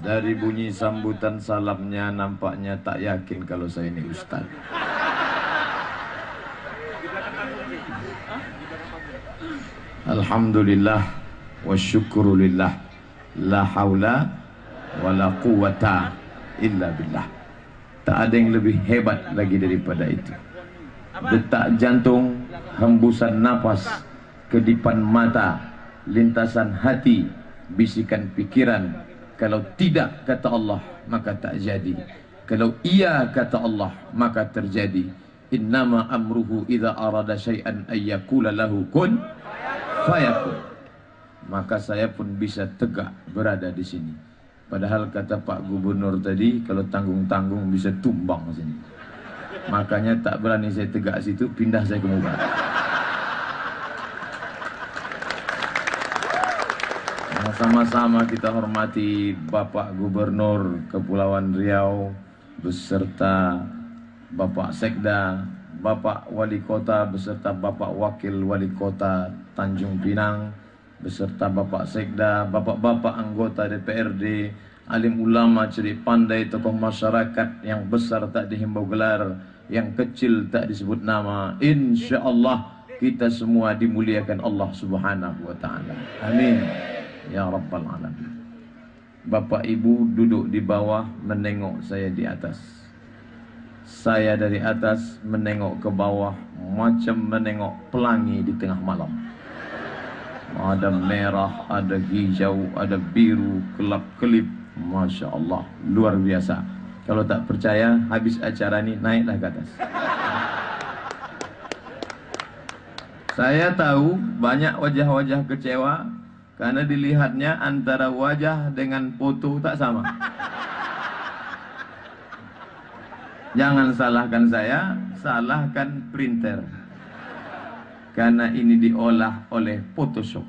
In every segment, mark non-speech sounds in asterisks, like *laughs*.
Dari bunyi sambutan salamnya nampaknya tak yakin kalau saya ini ustaz. Alhamdulillah wa syukurulillah la haula wa la quwata illa billah. Tak ada yang lebih hebat lagi daripada itu. Detak jantung, hembusan nafas, kedipan mata, lintasan hati, bisikan pikiran. Kalau tidak kata Allah, maka tak jadi. Kalau iya kata Allah, maka terjadi. Innama amruhu idza arada syai'an ayyakula lahu kun fayakun. Maka saya pun bisa tegak berada di sini. Padahal kata Pak Gubernur tadi, kalau tanggung-tanggung bisa tumbang sini. Makanya tak berani saya tegak situ, pindah saya ke muka. Sama-sama kita hormati Bapak Gubernur Kepulauan Riau beserta Bapak Sekda, Bapak Wali Kota beserta Bapak Wakil Wali Kota Tanjung Pinang beserta Bapak Sekda, Bapak-bapak anggota DPRD, alim ulama, ceri pandai, tokoh masyarakat yang besar tak dihimbau gelar, yang kecil tak disebut nama. Insya Allah kita semua dimuliakan Allah Subhanahu wa taala. Amin. Ya Rabbal Alamin. Bapak Ibu duduk di bawah Menengok saya di atas. Saya dari atas Menengok ke bawah Macam menengok pelangi di tengah malam. Ada merah Ada hijau Ada biru Kelap-kelip Masya Allah Luar biasa. Kalau tak percaya Habis acara ini Naiklah ke atas. Saya tahu Banyak wajah-wajah kecewa karena dilihatnya antara wajah dengan foto tak sama. Jangan salahkan saya, salahkan printer. Karena ini diolah oleh Photoshop.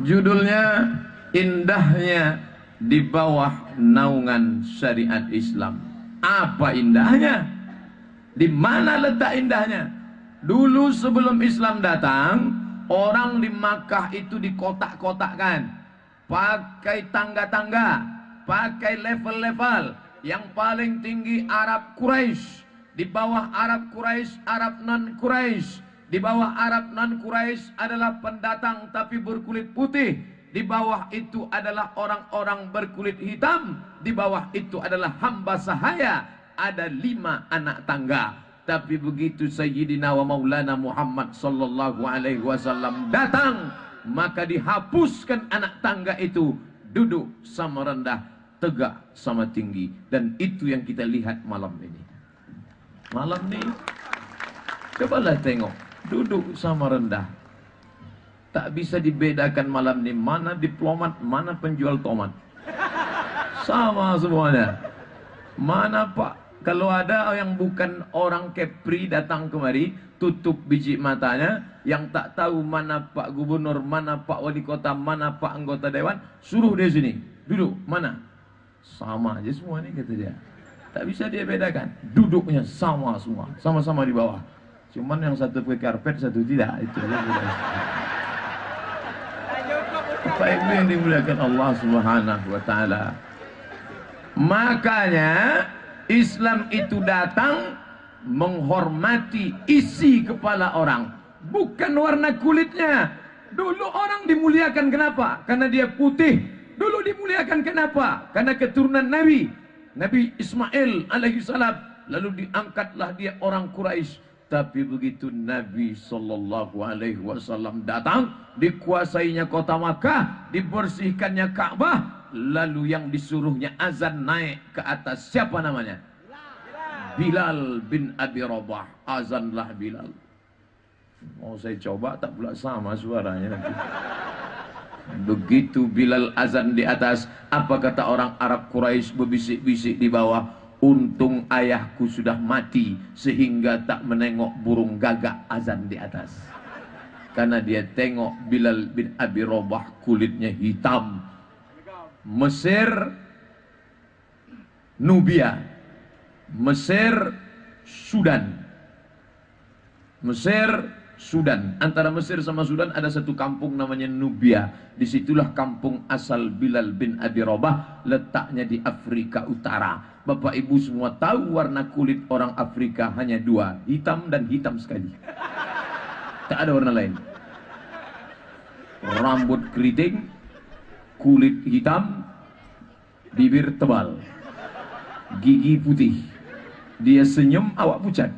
Judulnya indahnya di bawah naungan syariat Islam. Apa indahnya? Di mana letak indahnya? Dulu sebelum Islam datang, Orang di Makkah itu dikotak-kotakkan. Pakai tangga-tangga. Pakai level-level. Yang paling tinggi Arab Quraisy. Di bawah Arab Quraisy, Arab non-Quraisy. Di bawah Arab non-Quraisy adalah pendatang tapi berkulit putih. Di bawah itu adalah orang-orang berkulit hitam. Di bawah itu adalah hamba sahaya. Ada lima anak tangga. Tapi begitu Sayyidina wa Maulana Muhammad sallallahu alaihi wasallam datang, maka dihapuskan anak tangga itu, duduk sama rendah, tegak sama tinggi dan itu yang kita lihat malam ini. Malam ini cobalah tengok, duduk sama rendah. Tak bisa dibedakan malam ini mana diplomat, mana penjual tomat. Sama semuanya. Mana Pak kalau ada yang bukan orang Kepri datang kemari, tutup biji matanya, yang tak tahu mana Pak Gubernur, mana Pak Wali Kota, mana Pak Anggota Dewan, suruh dia sini. Duduk, mana? Sama aja semua nih kata dia. Tak bisa dia bedakan. Duduknya sama semua, sama-sama di bawah. Cuman yang satu pakai karpet, satu tidak. Itu Apa itu yang dimuliakan Allah Subhanahu wa taala. Makanya Islam itu datang menghormati isi kepala orang, bukan warna kulitnya. Dulu orang dimuliakan kenapa? Karena dia putih. Dulu dimuliakan kenapa? Karena keturunan Nabi. Nabi Ismail alaihi salam. Lalu diangkatlah dia orang Quraisy. Tapi begitu Nabi sallallahu alaihi wasallam datang, dikuasainya kota Makkah, dibersihkannya Ka'bah, Lalu yang disuruhnya azan naik ke atas siapa namanya? Bilal bin Abi Rabah. Azanlah Bilal. Mau saya coba tak pula sama suaranya nanti. Begitu Bilal azan di atas, apa kata orang Arab Quraisy berbisik-bisik di bawah? Untung ayahku sudah mati sehingga tak menengok burung gagak azan di atas. Karena dia tengok Bilal bin Abi Rabah kulitnya hitam, Mesir Nubia Mesir Sudan Mesir Sudan. Antara Mesir sama Sudan ada satu kampung namanya Nubia. Di situlah kampung asal Bilal bin Abi Rabah. Letaknya di Afrika Utara. Bapak ibu semua tahu warna kulit orang Afrika hanya dua. Hitam dan hitam sekali. Tak ada warna lain. Rambut keriting, kulit hitam, bibir tebal, gigi putih. Dia senyum, awak pucat.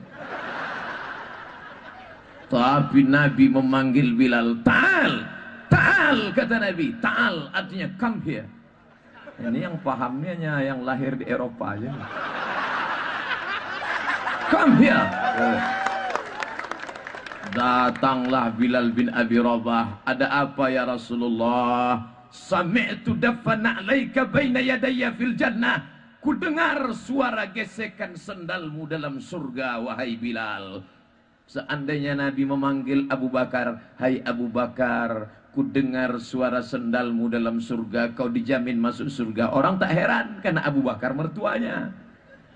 Tapi Nabi memanggil Bilal, Ta'al, Ta'al, kata Nabi. Ta'al artinya come here. Ini yang pahamnya hanya yang lahir di Eropa aja. Come here. Datanglah Bilal bin Abi Rabah. Ada apa ya Rasulullah? Sami'tu dafana alaika baina yadayya fil jannah. Ku dengar suara gesekan sendalmu dalam surga wahai Bilal. Seandainya Nabi memanggil Abu Bakar, Hai Abu Bakar, ku dengar suara sendalmu dalam surga, kau dijamin masuk surga. Orang tak heran karena Abu Bakar mertuanya.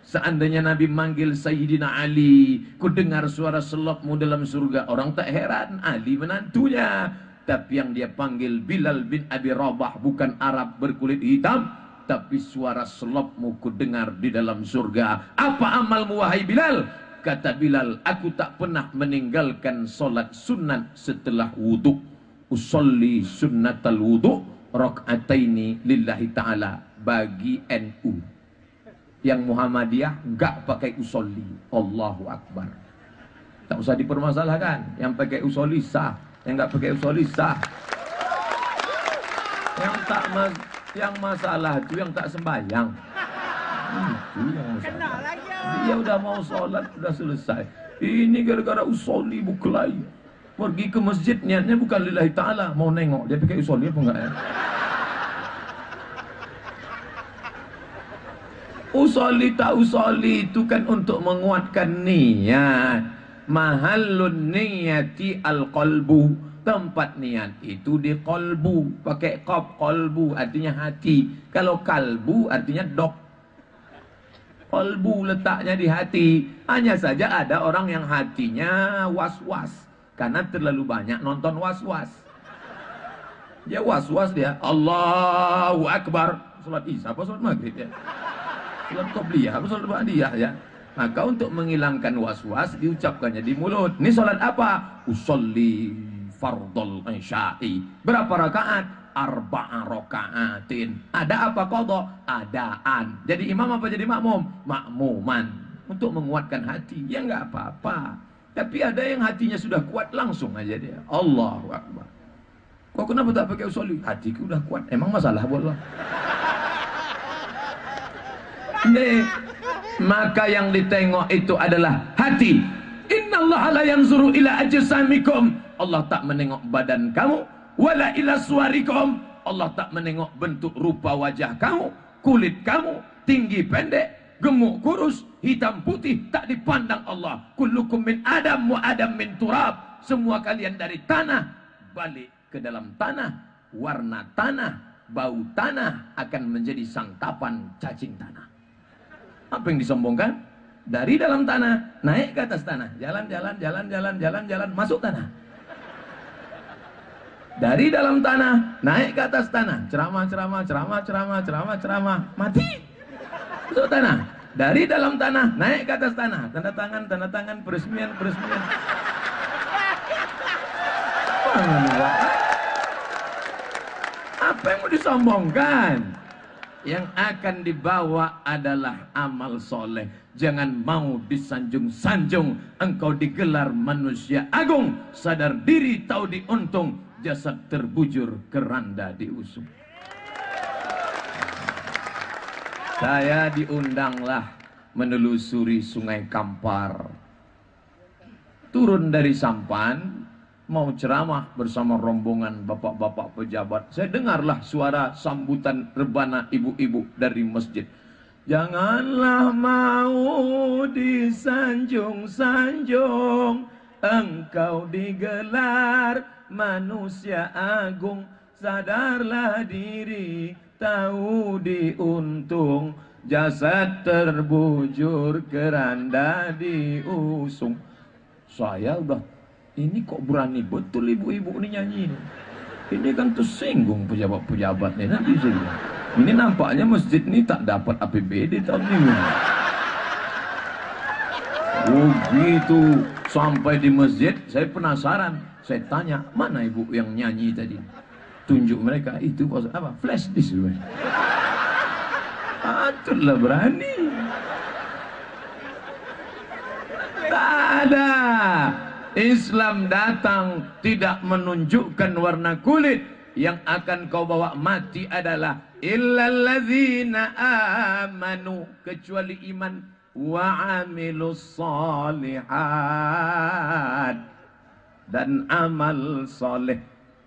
Seandainya Nabi manggil Sayyidina Ali, ku dengar suara selopmu dalam surga. Orang tak heran, Ali menantunya. Tapi yang dia panggil Bilal bin Abi Rabah bukan Arab berkulit hitam, tapi suara selopmu ku dengar di dalam surga. Apa amalmu wahai Bilal? Kata Bilal, aku tak pernah meninggalkan solat sunat setelah wudhu. Usolli sunnatal wudhu rok'ataini lillahi ta'ala bagi NU. Yang Muhammadiyah enggak pakai usolli. Allahu Akbar. Tak usah dipermasalahkan. Yang pakai usolli sah. Yang enggak pakai usolli sah. Yang tak mas yang masalah itu yang tak sembahyang. Itu yang masalah. Dia udah mau sholat, udah selesai. Ini gara-gara usoli buklai. Pergi ke masjid niatnya bukan lillahi ta'ala. Mau nengok, dia pakai usoli apa enggak ya? Usoli tak usoli itu kan untuk menguatkan niat. Mahalun niyati al-qalbu. Tempat niat itu di kolbu. Pakai kop kolbu artinya hati. Kalau kalbu artinya dok. Kolbu letaknya di hati. Hanya saja ada orang yang hatinya was-was. Karena terlalu banyak nonton was-was. Dia was-was dia. Allahu Akbar. Salat Isya apa salat Maghrib ya? Salat Qobliyah apa salat ya? Maka untuk menghilangkan was-was diucapkannya di mulut. Ini salat apa? Usolli fardol isya'i. Berapa rakaat? Arba'a rakaatin. Ada apa kodok? Adaan. Jadi imam apa jadi makmum? Makmuman. Untuk menguatkan hati. Ya enggak apa-apa. Tapi ada yang hatinya sudah kuat langsung aja dia. Allahu Akbar. Kok kenapa tak pakai usoli? Hatiku udah kuat. Emang masalah buat lo? Nih, maka yang ditengok itu adalah hati. Inna Allah la yanzuru ila ajsamikum. Allah tak menengok badan kamu. Wala ila suarikum. Allah tak menengok bentuk rupa wajah kamu. Kulit kamu. Tinggi pendek. Gemuk kurus. Hitam putih. Tak dipandang Allah. Kullukum min Adam wa Adam min turab. Semua kalian dari tanah. Balik ke dalam tanah. Warna tanah. Bau tanah akan menjadi santapan cacing tanah. Apa yang disombongkan? Dari dalam tanah, naik ke atas tanah. Jalan, jalan, jalan, jalan, jalan, jalan, masuk tanah. Dari dalam tanah, naik ke atas tanah. Ceramah, ceramah, ceramah, ceramah, ceramah, ceramah. Mati. Masuk tanah. Dari dalam tanah, naik ke atas tanah. Tanda tangan, tanda tangan, peresmian, peresmian. Apa yang mau disombongkan? Yang akan dibawa adalah amal soleh. Jangan mau disanjung-sanjung. Engkau digelar manusia agung. Sadar diri tahu diuntung. Jasad terbujur keranda diusung. Saya diundanglah menelusuri sungai Kampar. Turun dari sampan, mau ceramah bersama rombongan bapak-bapak pejabat. Saya dengarlah suara sambutan rebana ibu-ibu dari masjid. Janganlah mau disanjung-sanjung, engkau digelar manusia agung. Sadarlah diri, tahu diuntung, jasad terbujur keranda diusung. Saya udah ini kok berani betul ibu-ibu ini nyanyi ini. Ini kan tersinggung pejabat-pejabat nih nanti bilang. Ini nampaknya masjid ini tak dapat APBD tahun ini. Oh gitu sampai di masjid saya penasaran. Saya tanya mana ibu yang nyanyi tadi. Tunjuk mereka itu apa flash disk. Atutlah berani. Tak ada. Islam datang tidak menunjukkan warna kulit. Yang akan kau bawa mati adalah illalladzina amanu kecuali iman. Wa amilus dan amal saleh.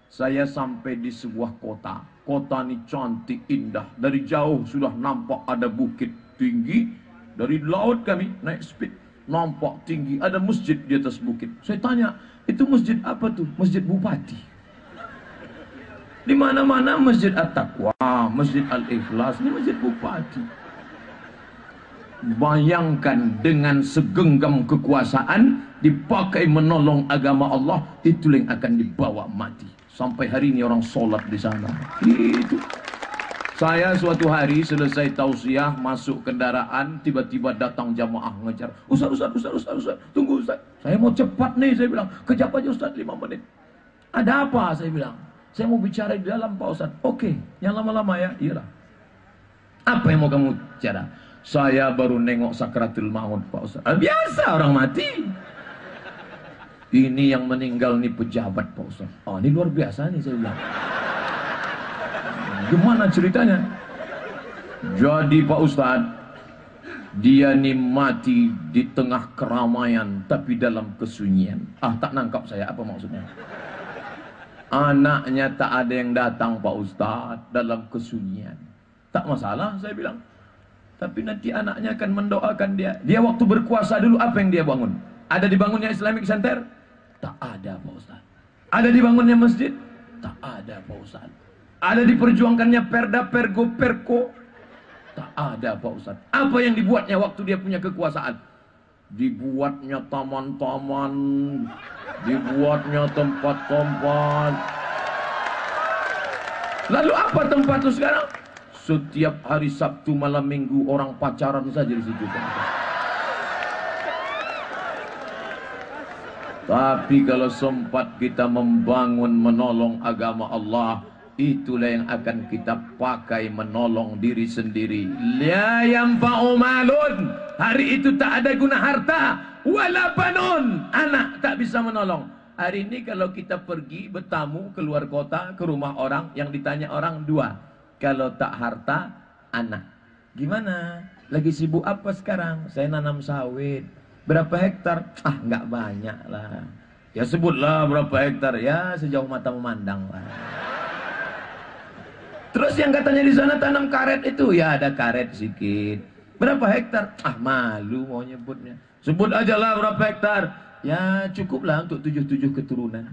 Saya sampai di sebuah kota. Kota ini cantik indah. Dari jauh sudah nampak ada bukit tinggi. Dari laut kami naik speed nampak tinggi. Ada masjid di atas bukit. Saya tanya itu masjid apa tuh? Masjid bupati. Di mana-mana masjid at-taqwa masjid al-ikhlas ini masjid bupati. Bayangkan dengan segenggam kekuasaan dipakai menolong agama Allah itu yang akan dibawa mati. Sampai hari ini orang solat di sana. Itu saya suatu hari selesai tausiah masuk kendaraan tiba-tiba datang jamaah ngejar. Ustaz, Ustaz, Ustaz, Ustaz, Ustaz, tunggu Ustaz. Saya mau cepat nih saya bilang. Kejap aja Ustaz 5 menit. Ada apa saya bilang? Saya mau bicara di dalam Pak Ustaz. Oke, yang lama-lama ya. Iyalah. Apa yang mau kamu bicara? Saya baru nengok sakratul maut Pak Ustaz. Ah, biasa orang mati. Ini yang meninggal nih pejabat Pak Ustaz. Oh, ini luar biasa nih saya bilang. Gimana ceritanya? Jadi Pak Ustadz, dia ni mati di tengah keramaian tapi dalam kesunyian. Ah tak nangkap saya apa maksudnya? Anaknya tak ada yang datang Pak Ustadz dalam kesunyian. Tak masalah saya bilang. Tapi nanti anaknya akan mendoakan dia. Dia waktu berkuasa dulu apa yang dia bangun? Ada dibangunnya Islamic Center? Tak ada Pak Ustadz. Ada dibangunnya masjid? Tak ada Pak Ustadz. Ada diperjuangkannya perda, pergo, perko. Tak ada Pak Ustaz. Apa yang dibuatnya waktu dia punya kekuasaan? Dibuatnya taman-taman. Dibuatnya tempat-tempat. Lalu apa tempat itu sekarang? Setiap hari Sabtu malam minggu orang pacaran saja di situ. Tapi kalau sempat kita membangun menolong agama Allah, itulah yang akan kita pakai menolong diri sendiri. La yanfa'u malun. Hari itu tak ada guna harta wala banun. Anak tak bisa menolong. Hari ini kalau kita pergi bertamu keluar kota ke rumah orang yang ditanya orang dua kalau tak harta anak gimana? Lagi sibuk apa sekarang? Saya nanam sawit. Berapa hektar? Ah nggak banyak lah. Ya sebutlah berapa hektar. Ya sejauh mata memandang lah Terus yang katanya di sana tanam karet itu, ya ada karet sedikit. Berapa hektar? Ah malu mau nyebutnya. Sebut aja lah berapa hektar. Ya cukuplah untuk tujuh-tujuh keturunan.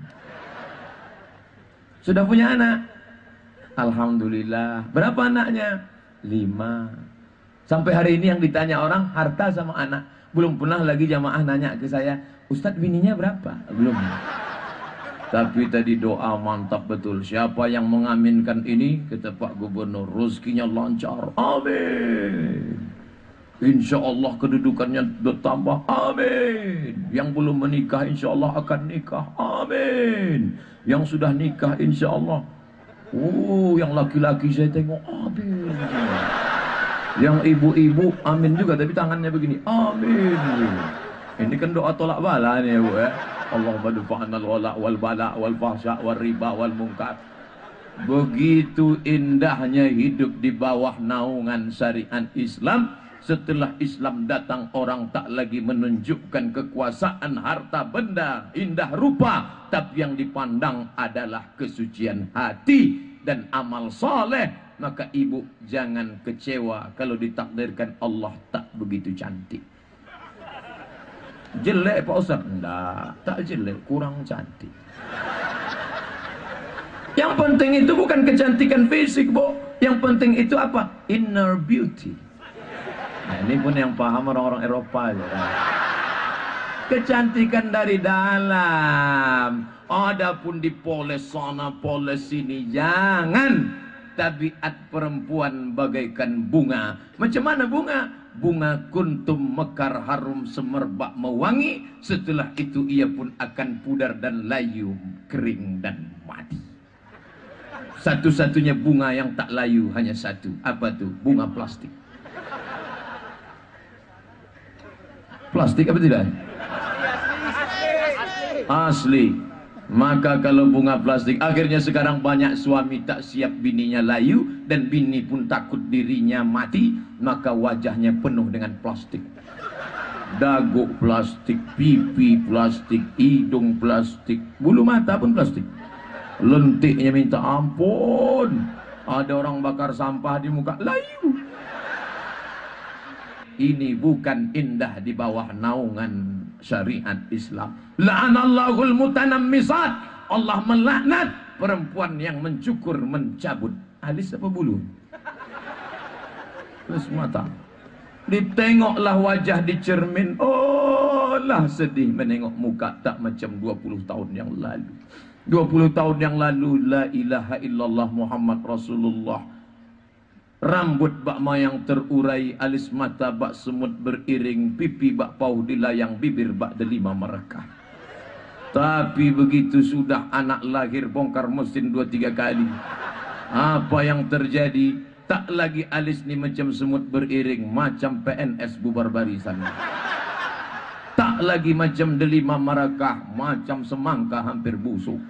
Sudah punya anak? Alhamdulillah. Berapa anaknya? Lima. Sampai hari ini yang ditanya orang, harta sama anak. Belum pernah lagi jamaah nanya ke saya, Ustadz bininya berapa? Belum. Tapi tadi doa mantap betul. Siapa yang mengaminkan ini? Kata Pak Gubernur. Rezekinya lancar. Amin. Insya Allah kedudukannya bertambah. Amin. Yang belum menikah insya Allah akan nikah. Amin. Yang sudah nikah insya Allah. Oh, yang laki-laki saya tengok. Amin. Yang ibu-ibu amin juga. Tapi tangannya begini. Amin. Ini kan doa tolak bala nih ya Bu ya. Allahumma dufa'na al-wala' wal bala' wal fahsya' wal riba wal munkar. Begitu indahnya hidup di bawah naungan syariat Islam. Setelah Islam datang orang tak lagi menunjukkan kekuasaan harta benda indah rupa. Tapi yang dipandang adalah kesucian hati dan amal soleh. Maka ibu jangan kecewa kalau ditakdirkan Allah tak begitu cantik. Jelek Pak Ustaz? Enggak, tak jelek, kurang cantik. Yang penting itu bukan kecantikan fisik, Bu. Yang penting itu apa? Inner beauty. Nah, ini pun yang paham orang-orang Eropa aja. Kecantikan dari dalam. Adapun dipoles sana, poles sini, jangan. Tabiat perempuan bagaikan bunga. Macam mana bunga? Bunga kuntum mekar harum semerbak mewangi. Setelah itu ia pun akan pudar dan layu, kering dan mati. Satu-satunya bunga yang tak layu hanya satu. Apa tuh? Bunga plastik. Plastik apa tidak? Asli. Maka kalau bunga plastik Akhirnya sekarang banyak suami tak siap bininya layu Dan bini pun takut dirinya mati Maka wajahnya penuh dengan plastik. Dagu plastik, pipi plastik, hidung plastik Bulu mata pun plastik. Lentiknya minta ampun. Ada orang bakar sampah di muka. Layu ini bukan indah di bawah naungan syariat Islam. La'anallahul mutanammisat. Allah melaknat perempuan yang mencukur mencabut. Alis apa bulu terus mata ditengoklah wajah di cermin. Oh lah sedih menengok muka tak macam 20 tahun yang lalu. 20 tahun yang lalu la ilaha illallah Muhammad Rasulullah. Rambut bak mayang terurai Alis mata bak semut beriring Pipi bak pauh dilayang Bibir bak delima mereka Tapi begitu sudah anak lahir Bongkar mesin dua tiga kali Apa yang terjadi Tak lagi alis ni macam semut beriring Macam PNS bubar barisan Tak lagi macam delima marakah, macam semangka hampir busuk.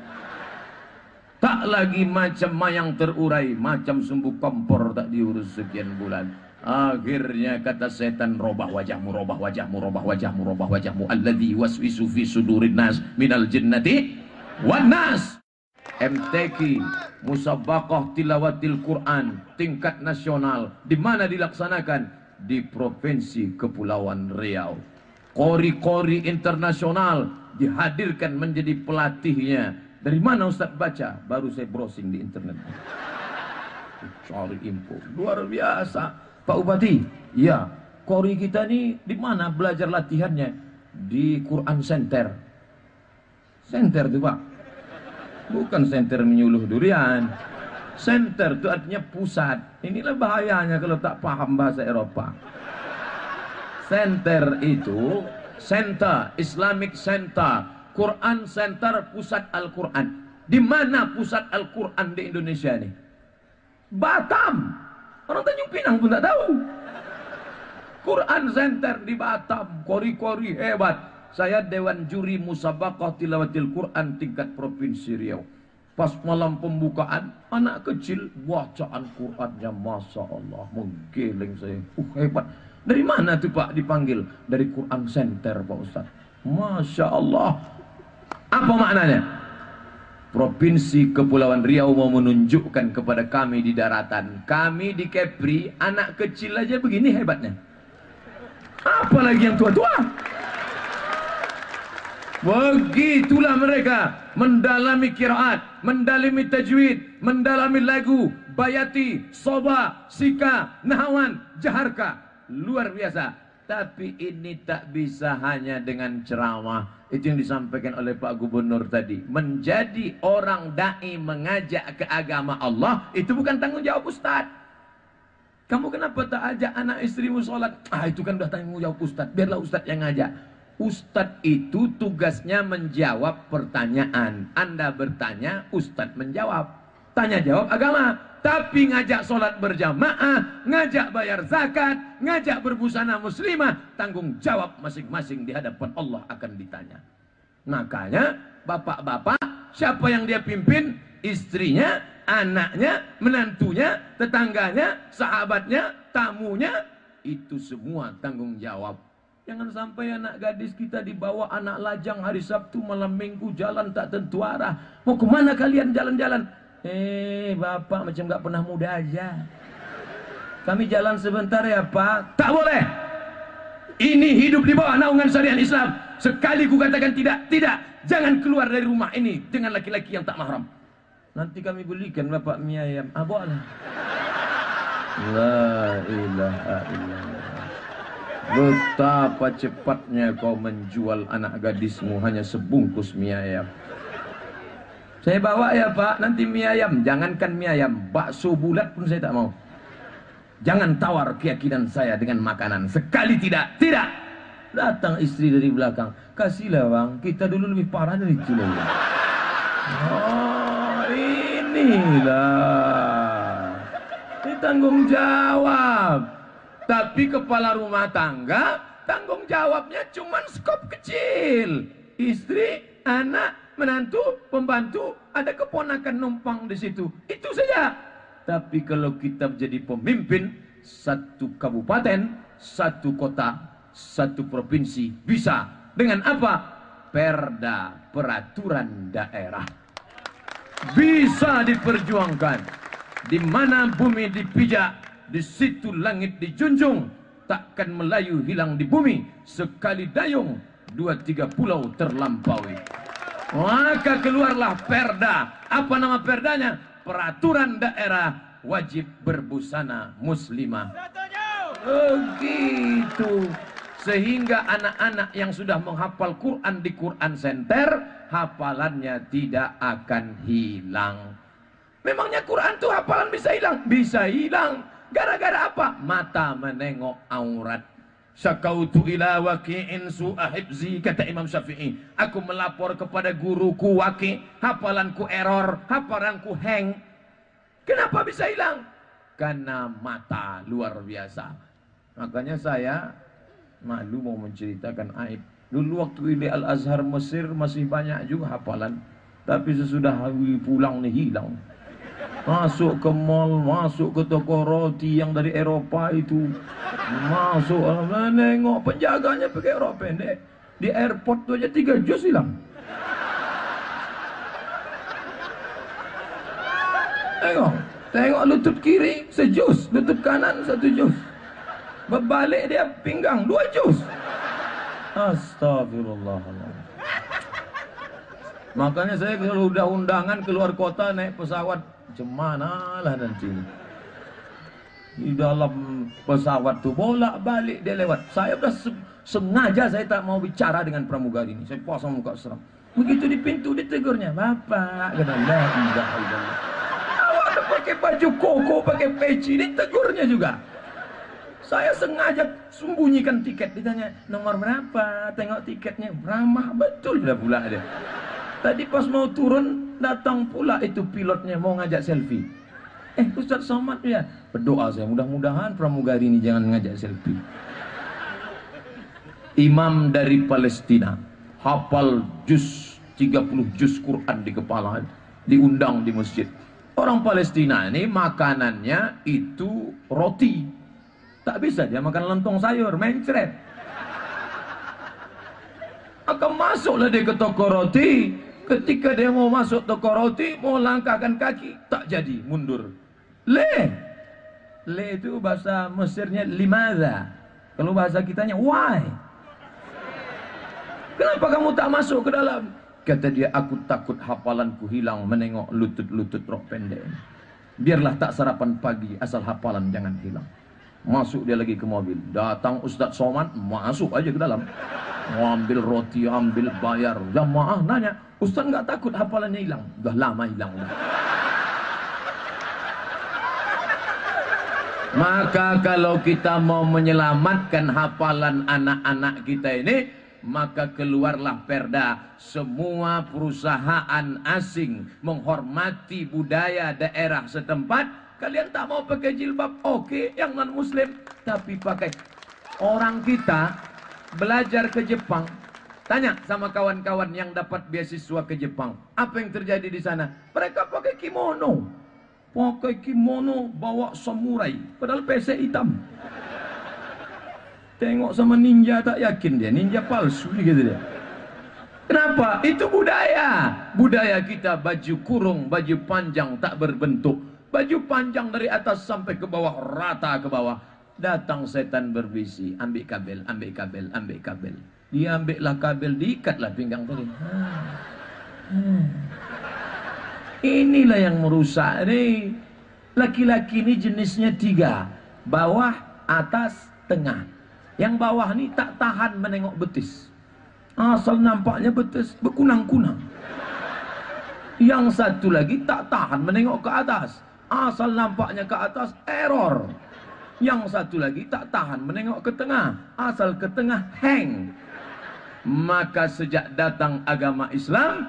Tak lagi macam mayang terurai, macam sumbu kompor tak diurus sekian bulan. Akhirnya kata setan robah wajahmu, robah wajahmu, robah wajahmu, robah wajahmu. Alladhi waswisu fi sudurin nas minal jinnati wan nas. MTQ Musabaqah Tilawatil Quran tingkat nasional di mana dilaksanakan di Provinsi Kepulauan Riau. Kori-kori internasional dihadirkan menjadi pelatihnya. Dari mana Ustaz baca? Baru saya browsing di internet. Cari info. Luar biasa. Pak Bupati, ya. Kori kita ini di mana belajar latihannya? Di Quran Center. Center itu Pak. Bukan center menyuluh durian. Center itu artinya pusat. Inilah bahayanya kalau tak paham bahasa Eropa. Center itu center Islamic Center, Quran Center pusat Al-Quran. Di mana pusat Al-Quran di Indonesia ini? Batam. Orang Tanjung Pinang pun tak tahu. Quran Center di Batam, kori-kori hebat. Saya Dewan Juri Musabaqah Tilawatil Quran tingkat Provinsi Riau. Pas malam pembukaan, anak kecil bacaan Qurannya Masya Allah. Menggeleng saya. Uh, hebat. Dari mana tuh Pak dipanggil? Dari Quran Center Pak Ustaz. Masya Allah. Apa maknanya? Provinsi Kepulauan Riau mau menunjukkan kepada kami di daratan. Kami di Kepri, anak kecil aja begini hebatnya. Apalagi yang tua-tua. Begitulah mereka mendalami kiraat, mendalami tajwid, mendalami lagu, bayati, soba, sika, nahawan, jaharka luar biasa. Tapi ini tak bisa hanya dengan ceramah. Itu yang disampaikan oleh Pak Gubernur tadi. Menjadi orang da'i mengajak ke agama Allah, itu bukan tanggung jawab Ustaz. Kamu kenapa tak ajak anak istrimu sholat? Ah itu kan udah tanggung jawab Ustaz. Biarlah Ustaz yang ngajak. Ustadz itu tugasnya menjawab pertanyaan. Anda bertanya, Ustadz menjawab. Tanya jawab agama. Tapi ngajak sholat berjamaah, ngajak bayar zakat, ngajak berbusana muslimah, tanggung jawab masing-masing di hadapan Allah akan ditanya. Makanya bapak-bapak, siapa yang dia pimpin? Istrinya, anaknya, menantunya, tetangganya, sahabatnya, tamunya, itu semua tanggung jawab. Jangan sampai anak gadis kita dibawa anak lajang hari Sabtu malam minggu jalan tak tentu arah. Mau ke mana kalian jalan-jalan? Eh, bapak macam gak pernah muda aja. Kami jalan sebentar ya pak. Tak boleh. Ini hidup di bawah naungan syariat Islam. Sekali ku katakan tidak, tidak. Jangan keluar dari rumah ini dengan laki-laki yang tak mahram. Nanti kami belikan bapak mie ayam. Ah. La ilaha illallah. Betapa cepatnya kau menjual anak gadismu hanya sebungkus mie ayam. Saya bawa ya pak, nanti mie ayam. Jangankan mie ayam, bakso bulat pun saya tak mau. Jangan tawar keyakinan saya dengan makanan. Sekali tidak, tidak. Datang istri dari belakang. Kasihlah bang, kita dulu lebih parah dari itu. Oh, inilah. Ini tanggung jawab. Tapi kepala rumah tangga, tanggung jawabnya cuma skop kecil. Istri, anak, menantu, pembantu, ada keponakan numpang di situ. Itu saja. Tapi kalau kita menjadi pemimpin satu kabupaten, satu kota, satu provinsi, bisa dengan apa? Perda, peraturan daerah. Bisa diperjuangkan. Di mana bumi dipijak, di situ langit dijunjung. Takkan Melayu hilang di bumi. Sekali dayung, dua tiga pulau terlampaui. Maka keluarlah perda. Apa nama perdanya? Peraturan daerah wajib berbusana muslimah. Begitu. Sehingga anak-anak yang sudah menghafal Quran di Quran Center, hafalannya tidak akan hilang. Memangnya Quran itu hafalan bisa hilang? Bisa hilang. Gara-gara apa? Mata menengok aurat. Syakautu ila waki'in su'ahibzi kata Imam Syafi'i. Aku melapor kepada guruku waki, hafalanku error, hafalanku hang. Kenapa bisa hilang? Karena mata luar biasa. Makanya saya malu mau menceritakan aib. Dulu waktu di Al-Azhar Mesir masih banyak juga hafalan. Tapi sesudah pulang nih hilang. Masuk ke mall, masuk ke toko roti yang dari Eropa itu. Masuk, nengok penjaganya pakai rok pendek. Di airport tu aja tiga jus hilang. Tengok, tengok lutut kiri sejus, lutut kanan satu jus. Berbalik dia pinggang dua jus. Astagfirullahaladzim. Makanya saya kalau udah undangan keluar kota naik pesawat Cemana lah nanti Di dalam pesawat tu bolak balik dia lewat. Saya sudah sengaja saya tak mau bicara dengan pramugari ini. Saya pasang muka seram. Begitu di pintu ditegurnya, Bapak, kata la ilaha pakai baju koko, pakai peci, ditegurnya juga. Saya sengaja sembunyikan tiket. Ditanya, nomor berapa? Tengok tiketnya. Ramah betul dah pula dia. Tadi pas mau turun, datang pula itu pilotnya mau ngajak selfie. Eh Ustaz Somad ya, berdoa saya mudah-mudahan pramugari ini jangan ngajak selfie. Imam dari Palestina, hafal juz 30 juz Quran di kepala, diundang di masjid. Orang Palestina ini makanannya itu roti. Tak bisa dia makan lontong sayur, mencret. Akan masuklah dia ke toko roti, Ketika dia mau masuk toko roti, mau langkahkan kaki, tak jadi, mundur. Le. Le itu bahasa Mesirnya limada. Kalau bahasa kitanya, why? Kenapa kamu tak masuk ke dalam? Kata dia, aku takut hafalanku hilang menengok lutut-lutut rok pendek. Biarlah tak sarapan pagi, asal hafalan jangan hilang. Masuk dia lagi ke mobil. Datang Ustadz Somad, masuk aja ke dalam. Ambil roti, ambil bayar. Jamaah nanya, Ustaz nggak takut hafalannya hilang? Dah lama hilang. Maka kalau kita mau menyelamatkan hafalan anak-anak kita ini, maka keluarlah perda semua perusahaan asing menghormati budaya daerah setempat. Kalian tak mau pakai jilbab, oke, okay, yang non muslim, tapi pakai. Orang kita belajar ke Jepang, Tanya sama kawan-kawan yang dapat beasiswa ke Jepang. Apa yang terjadi di sana? Mereka pakai kimono. Pakai kimono bawa samurai. Padahal pesek hitam. Tengok sama ninja tak yakin dia. Ninja palsu gitu dia. Kenapa? Itu budaya. Budaya kita baju kurung, baju panjang tak berbentuk. Baju panjang dari atas sampai ke bawah, rata ke bawah. Datang setan berbisi. Ambil kabel, ambil kabel, ambil kabel. Diambillah kabel, diikatlah pinggang tadi. Inilah yang merusak ini. Laki-laki ini jenisnya tiga. Bawah, atas, tengah. Yang bawah ni tak tahan menengok betis. Asal nampaknya betis berkunang-kunang. Yang satu lagi tak tahan menengok ke atas. Asal nampaknya ke atas error. Yang satu lagi tak tahan menengok ke tengah. Asal ke tengah hang. Maka sejak datang agama Islam,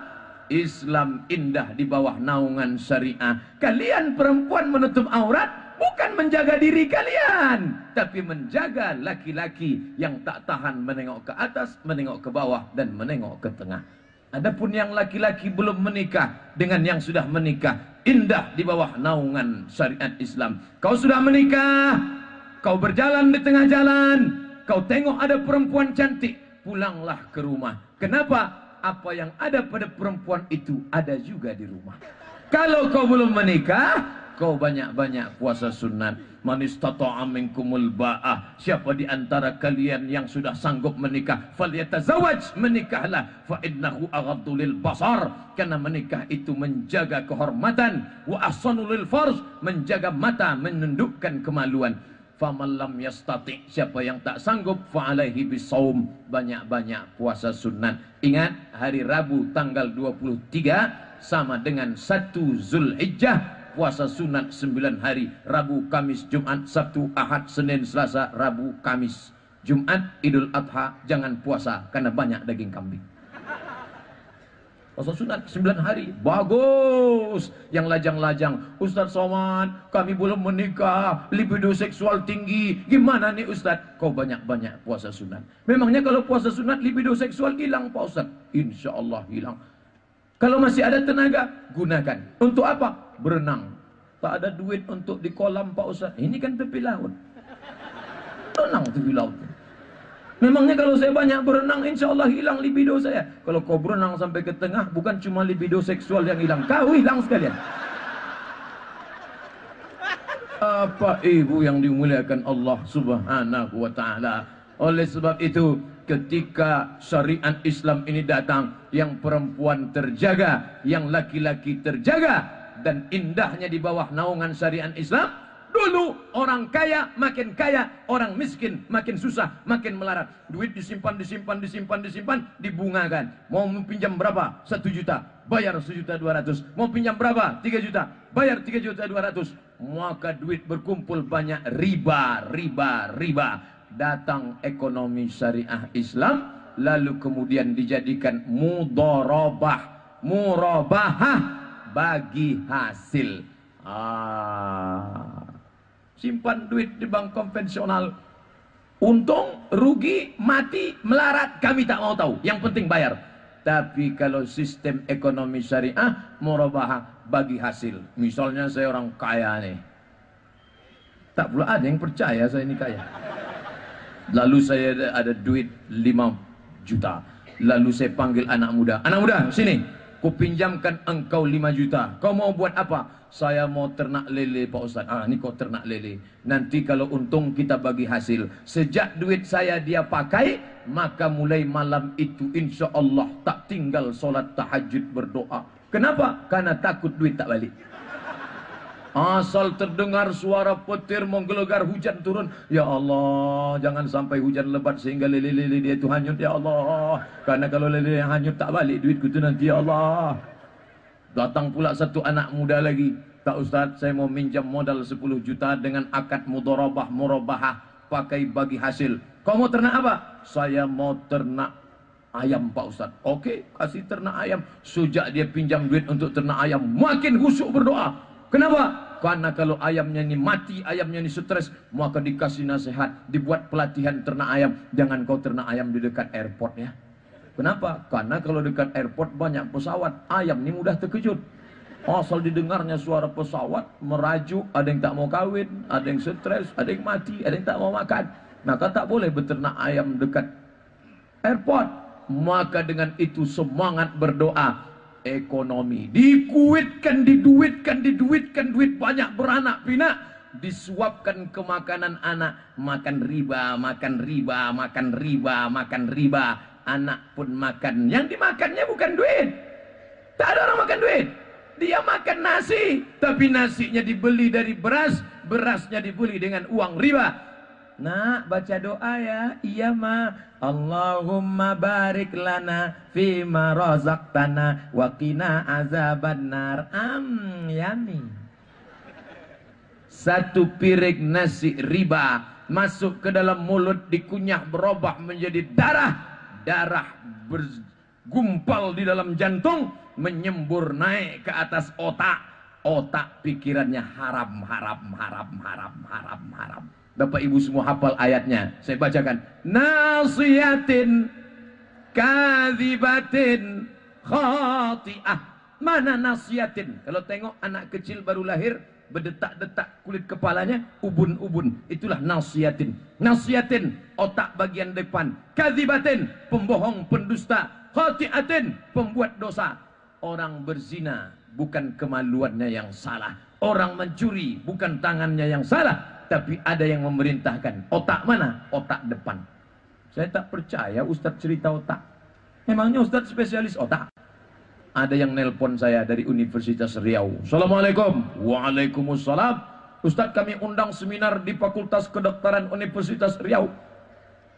Islam indah di bawah naungan syariah. Kalian perempuan menutup aurat bukan menjaga diri kalian, tapi menjaga laki-laki yang tak tahan menengok ke atas, menengok ke bawah dan menengok ke tengah. Adapun yang laki-laki belum menikah dengan yang sudah menikah, indah di bawah naungan syariat Islam. Kau sudah menikah, kau berjalan di tengah jalan, kau tengok ada perempuan cantik, pulanglah ke rumah. Kenapa? apa yang ada pada perempuan itu ada juga di rumah. Kalau kau belum menikah, kau banyak-banyak puasa sunat. Man istata'a minkumul ba'ah. Siapa di antara kalian yang sudah sanggup menikah, falyatazawaj, menikahlah. Fa innahu aghaddu lil basar. Karena menikah itu menjaga kehormatan, wa ahsanu lil menjaga mata, menundukkan kemaluan faman lam yastati siapa yang tak sanggup fa alaihi bisaum banyak-banyak puasa sunat ingat hari Rabu tanggal 23 sama dengan 1 Zulhijjah puasa sunat 9 hari Rabu Kamis Jumat Sabtu Ahad Senin Selasa Rabu Kamis Jumat Idul Adha jangan puasa karena banyak daging kambing Puasa sunat 9 hari. Bagus. Yang lajang-lajang. Ustaz Somad, kami belum menikah. Libido seksual tinggi. Gimana nih Ustaz? Kau banyak-banyak puasa sunat. Memangnya kalau puasa sunat libido seksual hilang Pak Ustaz? Insya Allah hilang. Kalau masih ada tenaga, gunakan. Untuk apa? Berenang. Tak ada duit untuk di kolam Pak Ustaz. Ini kan tepi laut. Tenang tepi laut. Memangnya kalau saya banyak berenang, insya Allah hilang libido saya. Kalau kau berenang sampai ke tengah, bukan cuma libido seksual yang hilang, kau hilang sekalian. Apa ibu yang dimuliakan Allah subhanahu wa ta'ala. Oleh sebab itu, ketika syariat Islam ini datang, yang perempuan terjaga, yang laki-laki terjaga, dan indahnya di bawah naungan syariat Islam, Dulu orang kaya makin kaya, orang miskin makin susah, makin melarat. Duit disimpan, disimpan, disimpan, disimpan, dibungakan. Mau pinjam berapa? Satu juta, bayar sejuta dua ratus. Mau pinjam berapa? Tiga juta, bayar tiga juta dua ratus. Maka duit berkumpul banyak riba, riba, riba. Datang ekonomi syariah Islam, lalu kemudian dijadikan mudorobah, murabahah bagi hasil. Ah. Simpan duit di bank konvensional. Untung, rugi, mati, melarat. Kami tak mau tahu. Yang penting bayar. Tapi kalau sistem ekonomi syariah murabahah bagi hasil. Misalnya saya orang kaya nih. Tak pula ada yang percaya saya ini kaya. Lalu saya ada, ada duit 5 juta. Lalu saya panggil anak muda. Anak muda sini kupinjamkan engkau 5 juta kau mau buat apa saya mau ternak lele Pak Ustaz. Ah, ni kau ternak lele. Nanti kalau untung kita bagi hasil. Sejak duit saya dia pakai, maka mulai malam itu insya Allah tak tinggal solat tahajud berdoa. Kenapa? Karena takut duit tak balik. Asal terdengar suara petir menggelegar hujan turun. Ya Allah, jangan sampai hujan lebat sehingga lele-lele dia itu hanyut. Ya Allah, karena kalau lele yang hanyut tak balik duitku itu nanti. Ya Allah. Datang pula satu anak muda lagi. Tak Ustaz, saya mau minjam modal 10 juta dengan akad mudorobah, murabahah, pakai bagi hasil. Kau mau ternak apa? Saya mau ternak ayam Pak Ustaz. Oke, kasih ternak ayam. Sejak dia pinjam duit untuk ternak ayam, makin khusyuk berdoa. Kenapa? Karena kalau ayamnya ini mati, ayamnya ini stres, maka dikasih nasihat, dibuat pelatihan ternak ayam. Jangan kau ternak ayam di dekat airport ya. Kenapa? Karena kalau dekat airport banyak pesawat, ayam ini mudah terkejut. Asal didengarnya suara pesawat, merajuk, ada yang tak mau kawin, ada yang stres, ada yang mati, ada yang tak mau makan. Maka tak boleh beternak ayam dekat airport. Maka dengan itu semangat berdoa ekonomi. Dikuitkan, diduitkan, diduitkan, duit banyak beranak pinak disuapkan ke makanan anak makan riba makan riba makan riba makan riba anak pun makan. Yang dimakannya bukan duit. Tak ada orang makan duit. Dia makan nasi, tapi nasinya dibeli dari beras, berasnya dibeli dengan uang riba. Nak baca doa ya. Iya ma. Allahumma barik lana fima razaqtana wa qina azabannar. Am yummy. Satu piring nasi riba masuk ke dalam mulut dikunyah berubah menjadi darah. Darah bergumpal di dalam jantung menyembur naik ke atas otak. Otak pikirannya haram, haram, haram, haram, haram, haram. Bapak Ibu semua hafal ayatnya. Saya bacakan. Nasiyatin kadhibatin khati'ah. Mana nasiyatin? Kalau tengok anak kecil baru lahir, berdetak-detak kulit kepalanya, ubun-ubun. Itulah nasiyatin. Nasiyatin, otak bagian depan. Kadhibatin, pembohong, pendusta. Khati'atin, pembuat dosa. Orang berzina, bukan kemaluannya yang salah. Orang mencuri, bukan tangannya yang salah tapi ada yang memerintahkan. Otak mana? Otak depan. Saya tak percaya Ustadz cerita otak. Memangnya Ustadz spesialis otak? Ada yang nelpon saya dari Universitas Riau. Assalamualaikum. Waalaikumsalam. Ustadz kami undang seminar di Fakultas Kedokteran Universitas Riau.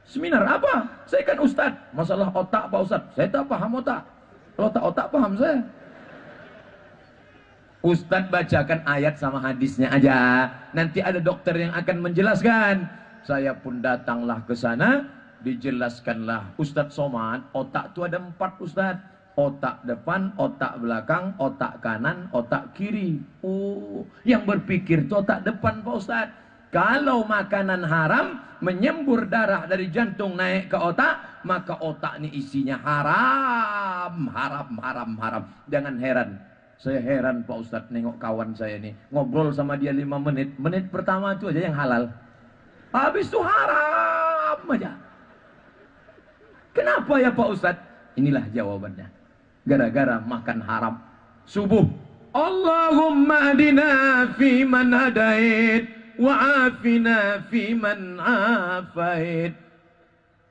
Seminar apa? Saya kan Ustadz. Masalah otak Pak Ustadz. Saya tak paham otak. Kalau tak otak paham saya. Ustadz bacakan ayat sama hadisnya aja. Nanti ada dokter yang akan menjelaskan. Saya pun datanglah ke sana, dijelaskanlah. Ustadz Somad, otak itu ada empat Ustadz. Otak depan, otak belakang, otak kanan, otak kiri. Oh, yang berpikir itu otak depan Pak Ustadz. Kalau makanan haram menyembur darah dari jantung naik ke otak, maka otak ini isinya haram, haram, haram, haram. Jangan heran, saya heran Pak Ustadz nengok kawan saya ini. Ngobrol sama dia lima menit. Menit pertama itu aja yang halal. Habis itu haram aja. Kenapa ya Pak Ustadz? Inilah jawabannya. Gara-gara makan haram. Subuh. Allahumma adina fi man hadait. Wa afina fi man afait.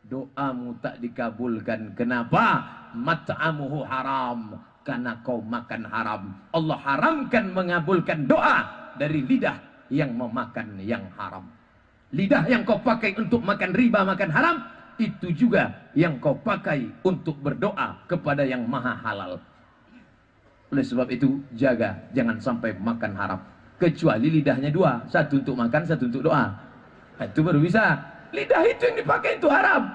Doamu tak dikabulkan. Kenapa? Mat'amuhu haram karena kau makan haram. Allah haramkan mengabulkan doa dari lidah yang memakan yang haram. Lidah yang kau pakai untuk makan riba, makan haram, itu juga yang kau pakai untuk berdoa kepada yang maha halal. Oleh sebab itu, jaga, jangan sampai makan haram. Kecuali lidahnya dua, satu untuk makan, satu untuk doa. Nah, itu baru bisa. Lidah itu yang dipakai itu haram.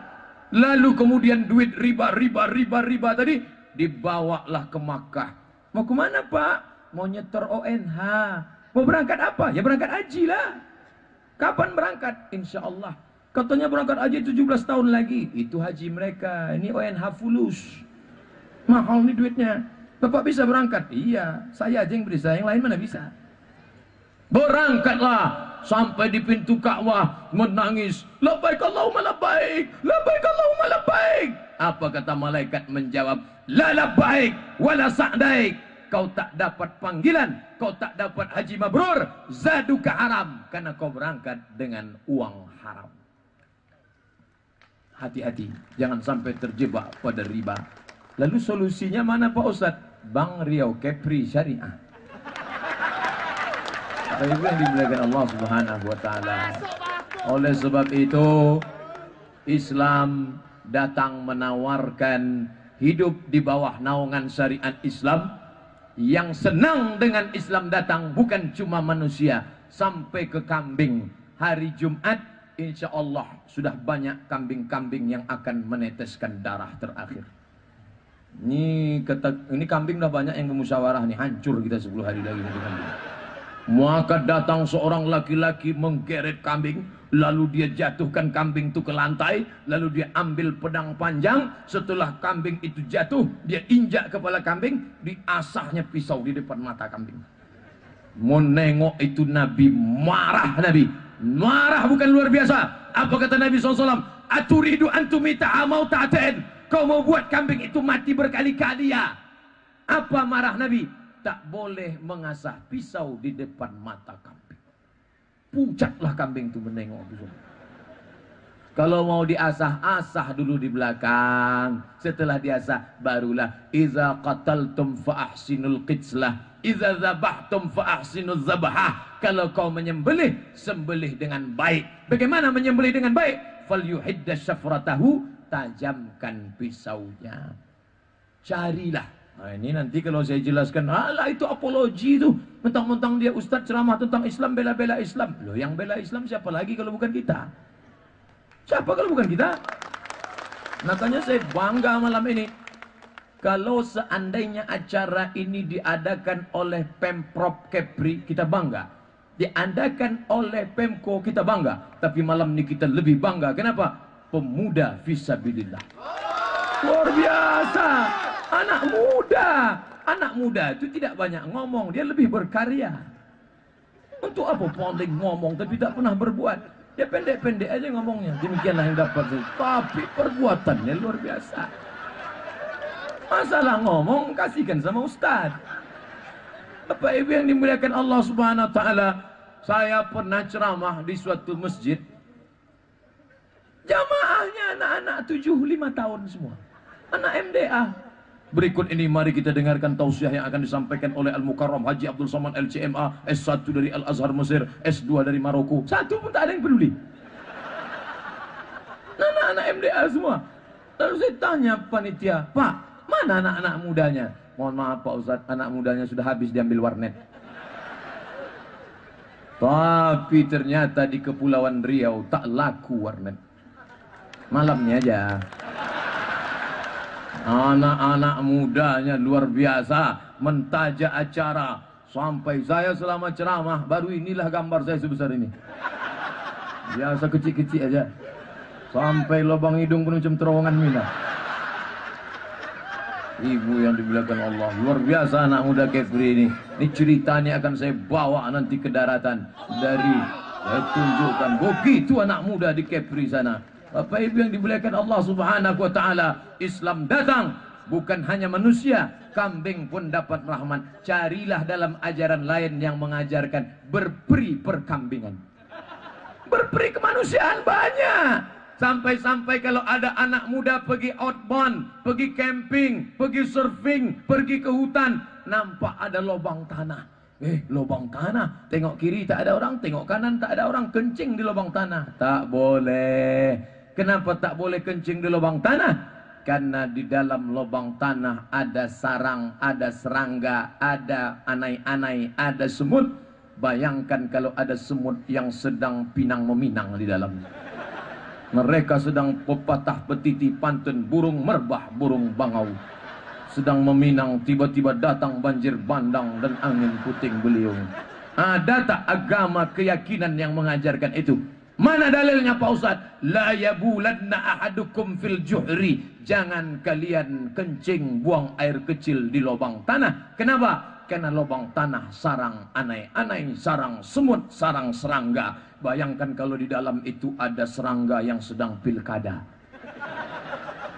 Lalu kemudian duit riba, riba, riba, riba tadi dibawalah ke Makkah. Mau ke mana Pak? Mau nyetor ONH. Mau berangkat apa? Ya berangkat haji lah. Kapan berangkat? Insya Allah. Katanya berangkat haji 17 tahun lagi. Itu haji mereka. Ini ONH fulus. Mahal nih duitnya. Bapak bisa berangkat? Iya. Saya aja yang bisa. Yang lain mana bisa? Berangkatlah sampai di pintu Ka'bah menangis. Labbaik Allahumma labbaik. Labbaik Allahumma labbaik. Apa kata malaikat menjawab? La labbaik wala sa'daik. Kau tak dapat panggilan, kau tak dapat haji mabrur, zaduka haram karena kau berangkat dengan uang haram. Hati-hati, jangan sampai terjebak pada riba. Lalu solusinya mana Pak Ustadz? Bang Riau Kepri Syariah. Bapak Ibu yang dimuliakan Allah Subhanahu wa taala. Oleh sebab itu Islam datang menawarkan hidup di bawah naungan syariat Islam yang senang dengan Islam datang bukan cuma manusia sampai ke kambing. Hari Jumat insya Allah sudah banyak kambing-kambing yang akan meneteskan darah terakhir. Ini kata, ini kambing udah banyak yang bermusyawarah nih hancur kita 10 hari lagi. Maka datang seorang laki-laki menggeret kambing, lalu dia jatuhkan kambing itu ke lantai, lalu dia ambil pedang panjang, setelah kambing itu jatuh, dia injak kepala kambing, diasahnya pisau di depan mata kambing. Menengok itu Nabi marah Nabi, marah bukan luar biasa. Apa kata Nabi SAW? Aturidu antumita amau ta'aten. Kau mau buat kambing itu mati berkali-kali ya? Apa marah Nabi? tak boleh mengasah pisau di depan mata kambing. Pucatlah kambing itu menengok itu. Kalau mau diasah, asah dulu di belakang. Setelah diasah, barulah iza qataltum fa ahsinul qitslah. Iza zabahtum fa ahsinu zabah. Kalau kau menyembelih, sembelih dengan baik. Bagaimana menyembelih dengan baik? Fal yuhidda syafratahu, tajamkan pisaunya. Carilah Nah, ini nanti kalau saya jelaskan, alah itu apologi itu. Mentang-mentang dia ustaz ceramah tentang Islam, bela-bela Islam. Loh, yang bela Islam siapa lagi kalau bukan kita? Siapa kalau bukan kita? Makanya saya bangga malam ini. Kalau seandainya acara ini diadakan oleh Pemprov Kepri, kita bangga. Diadakan oleh Pemko, kita bangga. Tapi malam ini kita lebih bangga. Kenapa? Pemuda visabilillah. Luar biasa. Anak muda. Anak muda itu tidak banyak ngomong. Dia lebih berkarya. Untuk apa paling ngomong tapi tak pernah berbuat. Dia pendek-pendek aja ngomongnya. Demikianlah yang dapat. Tapi perbuatannya luar biasa. Masalah ngomong kasihkan sama ustaz. Bapak Ibu yang dimuliakan Allah Subhanahu wa taala, saya pernah ceramah di suatu masjid. Jamaahnya anak-anak 7 5 tahun semua. Anak MDA. Berikut ini mari kita dengarkan tausiah yang akan disampaikan oleh Al-Mukarram Haji Abdul Somad LCMA, S1 dari Al-Azhar Mesir, S2 dari Maroko. Satu pun tak ada yang peduli. Anak-anak MDA semua. Lalu saya tanya panitia, Pak, Mana anak-anak mudanya? Mohon maaf Pak Ustaz, anak mudanya sudah habis diambil warnet. Tapi ternyata di Kepulauan Riau tak laku warnet. Malamnya aja. Anak-anak mudanya luar biasa mentajak acara sampai saya selama ceramah baru inilah gambar saya sebesar ini. Biasa kecil-kecil aja. Sampai lubang hidung penuh macam terowongan mina. Ibu yang dibilangkan Allah Luar biasa anak muda Kefri ini Ini ceritanya akan saya bawa nanti ke daratan Dari Saya tunjukkan Begitu anak muda di Kefri sana Bapak ibu yang dimuliakan Allah subhanahu wa ta'ala Islam datang Bukan hanya manusia Kambing pun dapat rahmat Carilah dalam ajaran lain yang mengajarkan Berperi perkambingan Berperi kemanusiaan banyak Sampai-sampai kalau ada anak muda pergi outbound, pergi camping, pergi surfing, pergi ke hutan, nampak ada lubang tanah. Eh, lubang tanah. Tengok kiri tak ada orang, tengok kanan tak ada orang, kencing di lubang tanah. Tak boleh. Kenapa tak boleh kencing di lubang tanah? Karena di dalam lubang tanah ada sarang, ada serangga, ada anai-anai, ada semut. Bayangkan kalau ada semut yang sedang pinang meminang di dalamnya. Mereka sedang pepatah petiti pantun burung merbah, burung bangau. Sedang meminang, tiba-tiba datang banjir bandang dan angin puting beliung. Ada tak agama keyakinan yang mengajarkan itu? Mana dalilnya Pak Ustaz? La yabulanna ahadukum fil juhri. Jangan kalian kencing buang air kecil di lubang tanah. Kenapa? Karena lubang tanah sarang anai-anai, sarang semut, sarang serangga. Bayangkan kalau di dalam itu ada serangga yang sedang pilkada.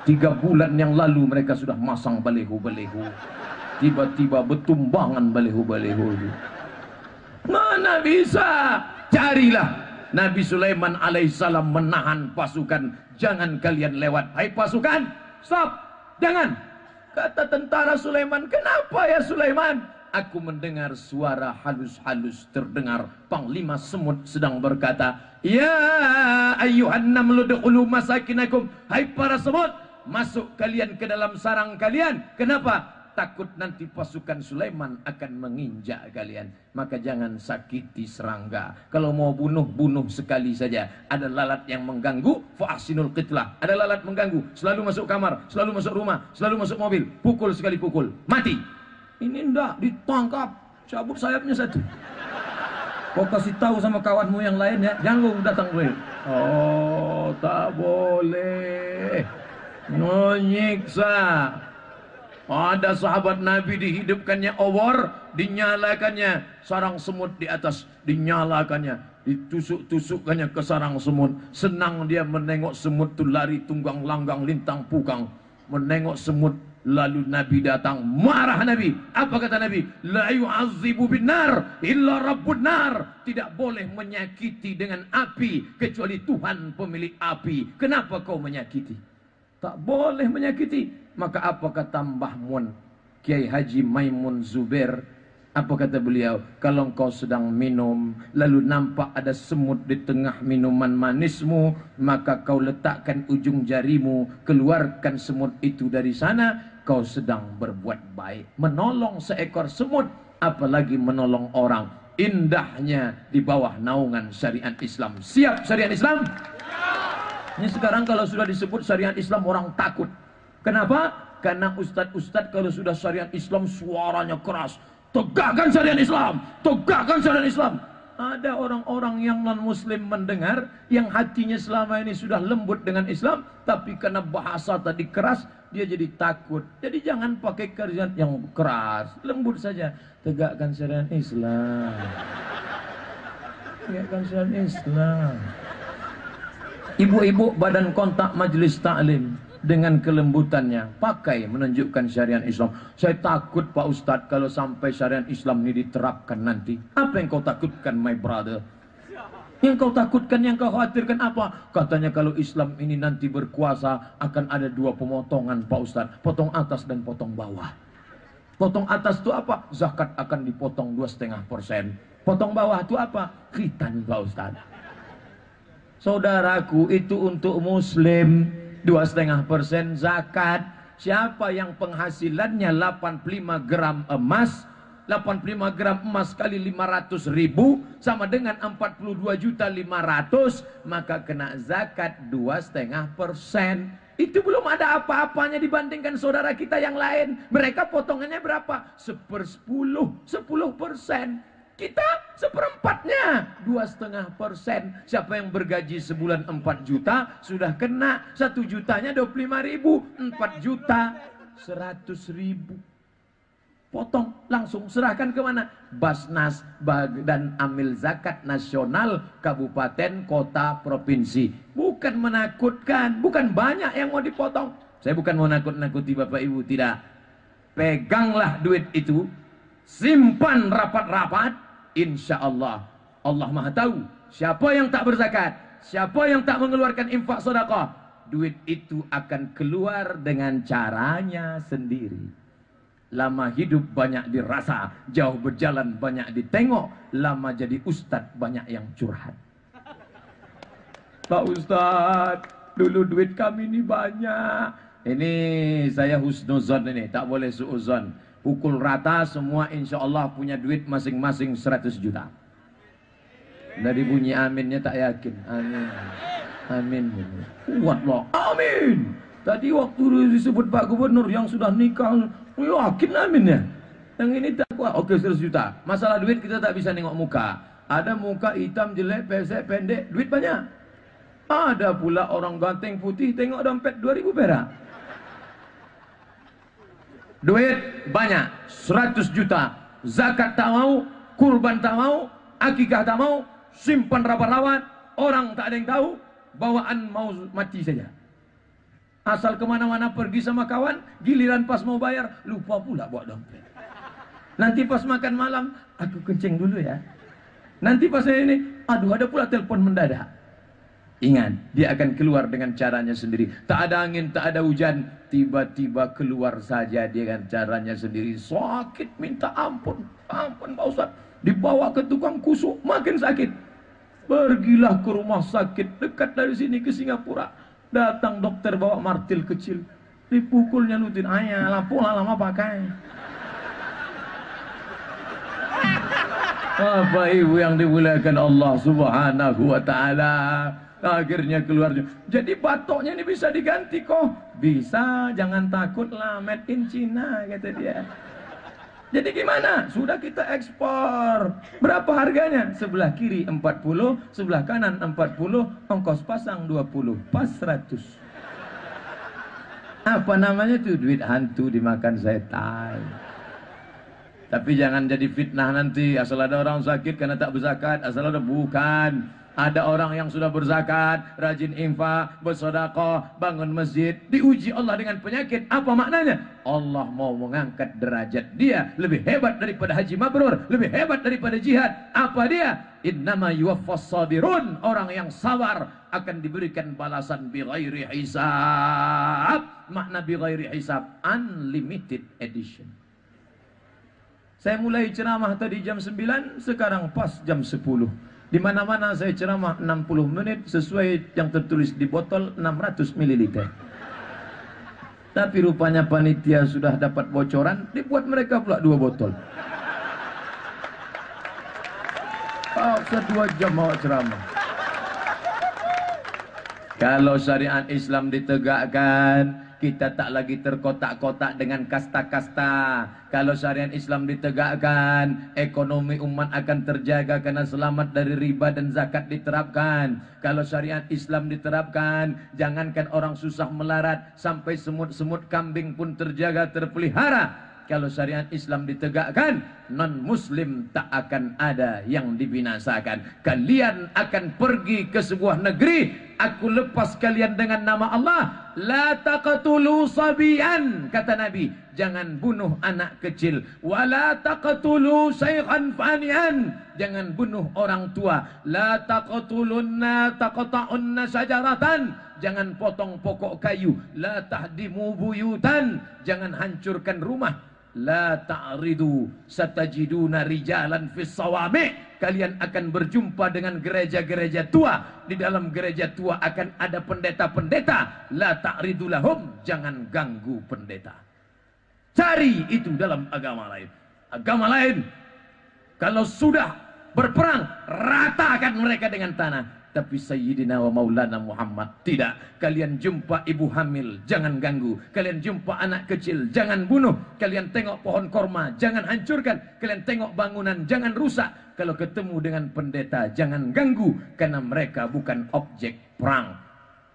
Tiga bulan yang lalu mereka sudah masang balehu-balehu. Tiba-tiba betumbangan balehu-balehu. Mana bisa? Carilah. Nabi Sulaiman alaihissalam menahan pasukan. Jangan kalian lewat. Hai pasukan, stop. Jangan. Kata tentara Sulaiman, kenapa ya Sulaiman? aku mendengar suara halus-halus terdengar panglima semut sedang berkata ya ayyuhan namlu dukhulu masakinakum hai para semut masuk kalian ke dalam sarang kalian kenapa takut nanti pasukan Sulaiman akan menginjak kalian maka jangan sakiti serangga kalau mau bunuh bunuh sekali saja ada lalat yang mengganggu fa'asinul qitlah ada lalat mengganggu selalu masuk kamar selalu masuk rumah selalu masuk mobil pukul sekali pukul mati ini ndak ditangkap, cabut sayapnya satu. Kau kasih tahu sama kawanmu yang lain ya, jangan kau datang gue. Oh, tak boleh. Menyiksa. Ada sahabat Nabi dihidupkannya obor, dinyalakannya sarang semut di atas, dinyalakannya, ditusuk-tusukkannya ke sarang semut. Senang dia menengok semut tu lari tunggang langgang lintang pukang, menengok semut Lalu Nabi datang, marah Nabi. Apa kata Nabi? La yu'azzibu binar illa rabbun nar. Tidak boleh menyakiti dengan api kecuali Tuhan pemilik api. Kenapa kau menyakiti? Tak boleh menyakiti. Maka apa kata Mbah Mun? Kiai Haji Maimun Zubair Apa kata beliau? Kalau engkau sedang minum, lalu nampak ada semut di tengah minuman manismu, maka kau letakkan ujung jarimu, keluarkan semut itu dari sana, kau sedang berbuat baik. Menolong seekor semut, apalagi menolong orang. Indahnya di bawah naungan syariat Islam. Siap syariat Islam? Ini sekarang kalau sudah disebut syariat Islam orang takut. Kenapa? Karena ustadz-ustadz kalau sudah syariat Islam suaranya keras. Tegakkan syariat Islam. Tegakkan syariat Islam. Ada orang-orang yang non-muslim mendengar yang hatinya selama ini sudah lembut dengan Islam. Tapi karena bahasa tadi keras, dia jadi takut. Jadi jangan pakai kerjaan yang keras. Lembut saja. Tegakkan syariat Islam. Tegakkan syariat Islam. Ibu-ibu badan kontak majlis taklim dengan kelembutannya pakai menunjukkan syariat Islam. Saya takut Pak Ustadz kalau sampai syariat Islam ini diterapkan nanti. Apa yang kau takutkan my brother? Yang kau takutkan, yang kau khawatirkan apa? Katanya kalau Islam ini nanti berkuasa akan ada dua pemotongan Pak Ustadz. Potong atas dan potong bawah. Potong atas itu apa? Zakat akan dipotong dua setengah persen. Potong bawah itu apa? Khitan Pak Ustadz. Saudaraku itu untuk muslim dua setengah persen zakat. Siapa yang penghasilannya 85 gram emas, 85 gram emas kali 500 ribu sama dengan 42 juta 500 maka kena zakat dua setengah persen. Itu belum ada apa-apanya dibandingkan saudara kita yang lain. Mereka potongannya berapa? Sepersepuluh, sepuluh persen. Kita seperempatnya, dua setengah persen. Siapa yang bergaji sebulan 4 juta, sudah kena. Satu jutanya 25 ribu, 4 juta, 100 ribu. Potong, langsung serahkan ke mana? Basnas dan Amil Zakat Nasional Kabupaten, Kota, Provinsi. Bukan menakutkan, bukan banyak yang mau dipotong. Saya bukan mau nakut-nakuti Bapak Ibu, tidak. Peganglah duit itu, simpan rapat-rapat, Insya Allah. Maha tahu siapa yang tak berzakat siapa yang tak mengeluarkan infak sedekah duit itu akan keluar dengan caranya sendiri. Lama hidup banyak dirasa jauh berjalan banyak ditengok lama jadi ustad banyak yang curhat. Pak Ustad dulu duit kami ini banyak. Ini saya husnuzon ini tak boleh suuzon pukul rata semua insya Allah punya duit masing-masing 100 juta. Dari bunyi aminnya tak yakin. Amin. Amin. Kuat loh. Amin. Tadi waktu disebut Pak Gubernur yang sudah nikah yakin amin ya? Yang ini tak kuat. Oke 100 juta. Masalah duit kita tak bisa nengok muka. Ada muka hitam jelek pesek pendek duit banyak. Ada pula orang ganteng putih tengok dompet 2000 perak duit banyak. 100 juta. Zakat tak mau kurban tak mau akikah tak mau simpan rapat-rapat. Orang tak ada yang tahu bawaan mau mati saja. Asal ke mana-mana pergi sama kawan giliran pas mau bayar lupa pula bawa dompet. Nanti pas makan malam aku kencing dulu ya. Nanti pas ini aduh ada pula telepon mendadak Ingat, dia akan keluar dengan caranya sendiri. Tak ada angin, tak ada hujan. Tiba-tiba keluar saja dia dengan caranya sendiri. Sakit, minta ampun. Ampun Pak Ustaz. Dibawa ke tukang kusuk, makin sakit. Pergilah ke rumah sakit dekat dari sini ke Singapura. Datang dokter bawa martil kecil. Dipukulnya nutin. Ayah, pola lama pakai. Apa ibu yang dimuliakan Allah subhanahu wa ta'ala. Akhirnya keluar. Jadi batoknya ini bisa diganti kok. Bisa, jangan takut lah. Made in China, kata dia. Jadi gimana? Sudah kita ekspor. Berapa harganya? Sebelah kiri 40, sebelah kanan 40, ongkos pasang 20, pas 100. Apa namanya tuh? Duit hantu dimakan setan. Tapi jangan jadi fitnah nanti. Asal ada orang sakit karena tak berzakat. Asal ada bukan. Ada orang yang sudah berzakat, rajin infak, bersedekah, bangun masjid, diuji Allah dengan penyakit. Apa maknanya? Allah mau mengangkat derajat dia lebih hebat daripada haji mabrur, lebih hebat daripada jihad. Apa dia? Innama yuwaffas sabirun, orang yang sabar akan diberikan balasan bi ghairi hisab. Makna bi ghairi hisab, unlimited edition. Saya mulai ceramah tadi jam 9, sekarang pas jam 10. Di mana-mana saya ceramah 60 menit sesuai yang tertulis di botol 600 ml. Tapi rupanya panitia sudah dapat bocoran, dibuat mereka pula dua botol. Oh, dua jam mau ceramah. Kalau syariat Islam ditegakkan, kita tak lagi terkotak-kotak dengan kasta-kasta. Kalau syariat Islam ditegakkan, ekonomi umat akan terjaga karena selamat dari riba dan zakat diterapkan. Kalau syariat Islam diterapkan, jangankan orang susah melarat, sampai semut-semut kambing pun terjaga terpelihara. Kalau syariat Islam ditegakkan, non-muslim tak akan ada yang dibinasakan. Kalian akan pergi ke sebuah negeri, aku lepas kalian dengan nama Allah. La taqtulu sabian, kata Nabi. Jangan bunuh anak kecil. Wa la taqtulu syai'an fanian. Jangan bunuh orang tua. La taqtulunna taqta'unna sajaratan. Jangan potong pokok kayu. La tahdimu buyutan. Jangan hancurkan rumah la ta'ridu satajiduna rijalan fis sawami. Kalian akan berjumpa dengan gereja-gereja tua. Di dalam gereja tua akan ada pendeta-pendeta. La ta'ridu lahum. Jangan ganggu pendeta. Cari itu dalam agama lain. Agama lain kalau sudah berperang ratakan mereka dengan tanah tapi Sayyidina wa Maulana Muhammad tidak. Kalian jumpa ibu hamil, jangan ganggu. Kalian jumpa anak kecil, jangan bunuh. Kalian tengok pohon korma, jangan hancurkan. Kalian tengok bangunan, jangan rusak. Kalau ketemu dengan pendeta, jangan ganggu. Karena mereka bukan objek perang.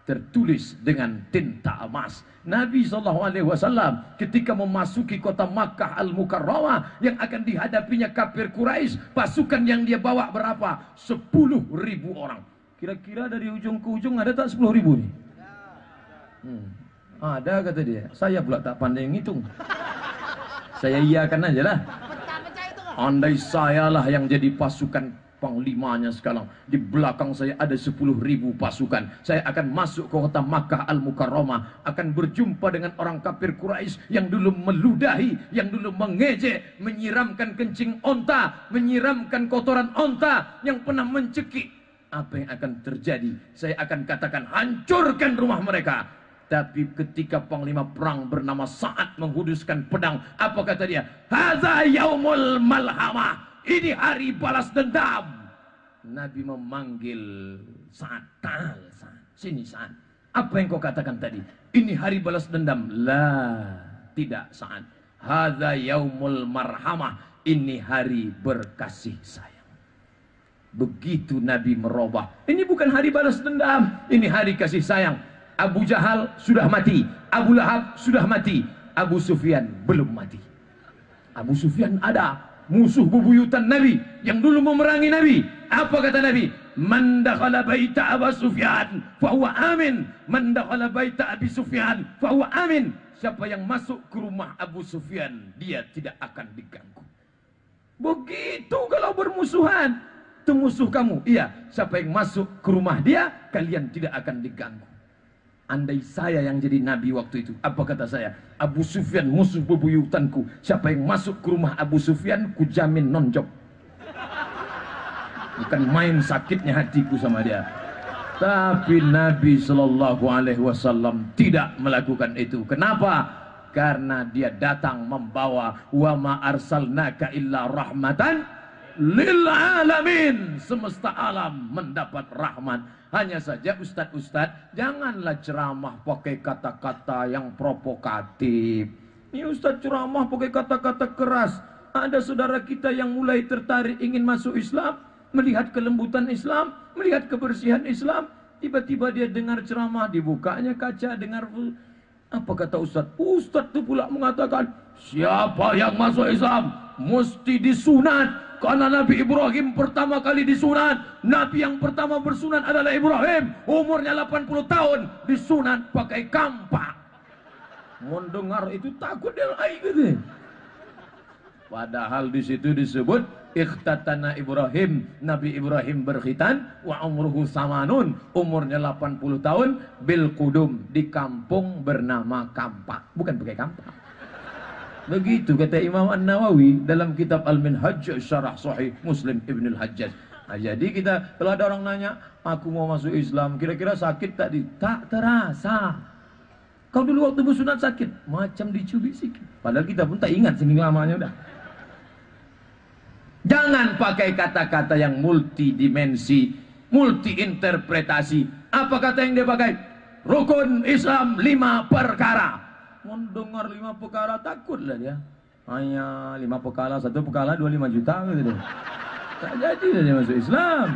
Tertulis dengan tinta emas. Nabi SAW ketika memasuki kota Makkah Al-Mukarramah yang akan dihadapinya kafir Quraisy, pasukan yang dia bawa berapa? 10 ribu orang. Kira-kira dari ujung ke ujung ada tak 10 ribu nih? Hmm. Ada kata dia. Saya pula tak pandai ngitung. Saya iakan aja lah. Andai saya lah yang jadi pasukan panglimanya sekarang. Di belakang saya ada 10 ribu pasukan. Saya akan masuk ke kota Makkah Al-Mukarramah. Akan berjumpa dengan orang kafir Quraisy yang dulu meludahi, yang dulu mengejek, menyiramkan kencing onta, menyiramkan kotoran onta, yang pernah mencekik apa yang akan terjadi? Saya akan katakan hancurkan rumah mereka. Tapi ketika panglima perang bernama Sa'ad menghuduskan pedang, apa kata dia? Hadza yaumul malhamah. Ini hari balas dendam. Nabi memanggil Sa'ad, tal Sa'ad. Sini Sa'ad. Apa yang kau katakan tadi? Ini hari balas dendam. Lah, tidak Sa'ad. Hadza yaumul marhamah. Ini hari berkasih sayang. Begitu Nabi merubah. Ini bukan hari balas dendam. Ini hari kasih sayang. Abu Jahal sudah mati. Abu Lahab sudah mati. Abu Sufyan belum mati. Abu Sufyan ada. Musuh bebuyutan Nabi. Yang dulu memerangi Nabi. Apa kata Nabi? Man dakhala baita Abu Sufyan fahuwa amin. Man dakhala baita Abi Sufyan fahuwa amin. Siapa yang masuk ke rumah Abu Sufyan, dia tidak akan diganggu. Begitu kalau bermusuhan itu musuh kamu. Iya, siapa yang masuk ke rumah dia, kalian tidak akan diganggu. Andai saya yang jadi nabi waktu itu, apa kata saya? Abu Sufyan musuh bebuyutanku. Siapa yang masuk ke rumah Abu Sufyan, ku jamin nonjok. Bukan main sakitnya hatiku sama dia. Tapi Nabi Shallallahu Alaihi Wasallam tidak melakukan itu. Kenapa? Karena dia datang membawa wa ma arsalnaka illa rahmatan lil alamin semesta alam mendapat rahmat. Hanya saja ustad-ustad janganlah ceramah pakai kata-kata yang provokatif. Ini ustad ceramah pakai kata-kata keras. Ada saudara kita yang mulai tertarik ingin masuk Islam melihat kelembutan Islam melihat kebersihan Islam tiba-tiba dia dengar ceramah dibukanya kaca dengar apa kata ustad ustad itu pula mengatakan siapa yang masuk Islam mesti disunat karena Nabi Ibrahim pertama kali disunat. Nabi yang pertama bersunat adalah Ibrahim. Umurnya 80 tahun. Disunat pakai kampak. Mendengar itu takut dia lagi gitu. Padahal di situ disebut ikhtatana Ibrahim. Nabi Ibrahim berkhitan wa umruhu samanun. Umurnya 80 tahun bil kudum di kampung bernama Kampak. Bukan pakai kampak. Begitu kata Imam An-Nawawi dalam kitab Al-Minhaj Syarah Sahih Muslim Ibn Al-Hajjaj. Nah, jadi kita kalau ada orang nanya, aku mau masuk Islam, kira-kira sakit tak di? Tak terasa. Kau dulu waktu bersunat sakit, macam dicubit sikit. Padahal kita pun tak ingat saking lamanya udah. Jangan pakai kata-kata yang multidimensi, multi interpretasi. Apa kata yang dia pakai? Rukun Islam lima perkara mendengar lima perkara takutlah dia. Hanya lima perkara, satu perkara dua lima juta gitu deh. Tak jadi dia masuk Islam.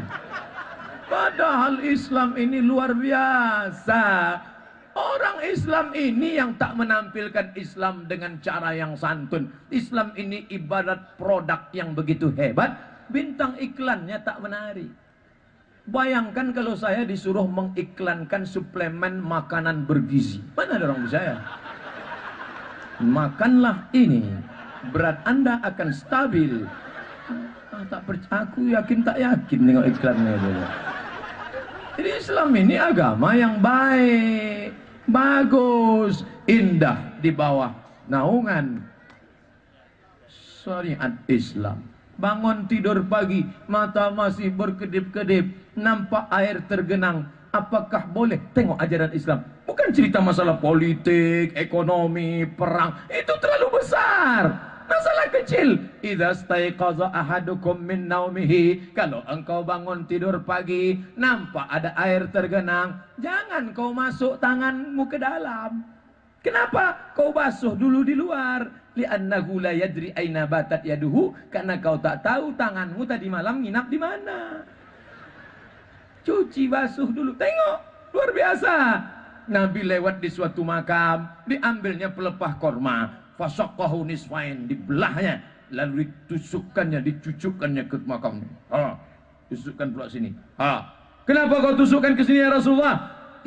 Padahal Islam ini luar biasa. Orang Islam ini yang tak menampilkan Islam dengan cara yang santun. Islam ini ibarat produk yang begitu hebat. Bintang iklannya tak menarik. Bayangkan kalau saya disuruh mengiklankan suplemen makanan bergizi. Mana ada orang saya? Makanlah ini. Berat anda akan stabil. Ah, tak percaya aku yakin tak yakin tengok iklannya dulu jadi Islam ini agama yang baik bagus indah di bawah naungan. Syariat Islam. Bangun tidur pagi mata masih berkedip-kedip nampak air tergenang apakah boleh tengok ajaran Islam? Bukan cerita masalah politik, ekonomi, perang. Itu terlalu besar. Masalah kecil. Staiqaza ahadukum min naumihi. Kalau engkau bangun tidur pagi, nampak ada air tergenang, jangan kau masuk tanganmu ke dalam. Kenapa? Kau basuh dulu di luar. Li'annahu la yadri aina batat yaduhu. Karena kau tak tahu tanganmu tadi malam nginap di mana. Cuci basuh dulu. Tengok. Luar biasa. Nabi lewat di suatu makam. Diambilnya pelepah korma. Fasaqahu nisfain. Dibelahnya. Lalu ditusukkannya, dicucukkannya ke makam. Ha. Tusukkan pula sini. Ha. Kenapa kau tusukkan ke sini ya Rasulullah?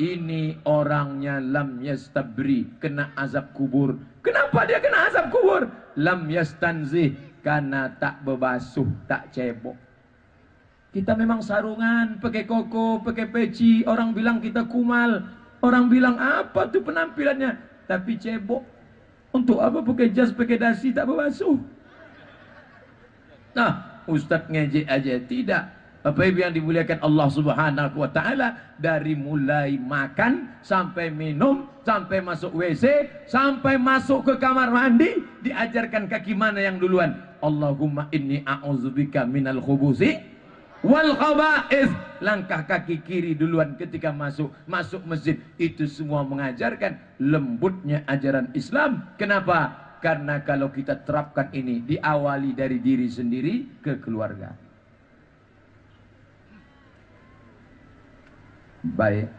Ini orangnya lam yastabri. Kena azab kubur. Kenapa dia kena azab kubur? Lam yastanzih. Karena tak berbasuh, tak cebok. Kita memang sarungan, pakai koko, pakai peci. Orang bilang kita kumal. Orang bilang apa tuh penampilannya. Tapi cebok. Untuk apa pakai jas, pakai dasi, tak berbasuh. Nah, Ustaz ngejek aja. Tidak. Apa yang dimuliakan Allah subhanahu wa ta'ala. Dari mulai makan, sampai minum, sampai masuk WC, sampai masuk ke kamar mandi. Diajarkan kaki mana yang duluan. Allahumma inni a'udzubika minal khubusi wal khaba'is langkah kaki kiri duluan ketika masuk masuk masjid. Itu semua mengajarkan lembutnya ajaran Islam. Kenapa? Karena kalau kita terapkan ini diawali dari diri sendiri ke keluarga. Baik.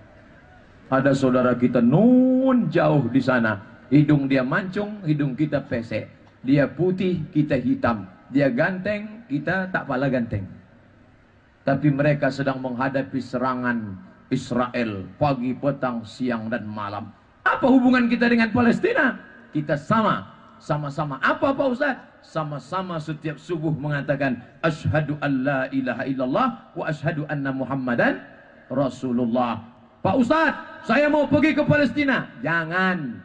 Ada saudara kita nun jauh di sana. Hidung dia mancung hidung kita pesek. Dia putih kita hitam. Dia ganteng kita tak pala ganteng tapi mereka sedang menghadapi serangan Israel pagi, petang, siang dan malam. Apa hubungan kita dengan Palestina? Kita sama, sama-sama. Apa Pak Ustaz? Sama-sama setiap subuh mengatakan asyhadu la ilaha illallah wa asyhadu anna Muhammadan Rasulullah. Pak Ustaz, saya mau pergi ke Palestina. Jangan.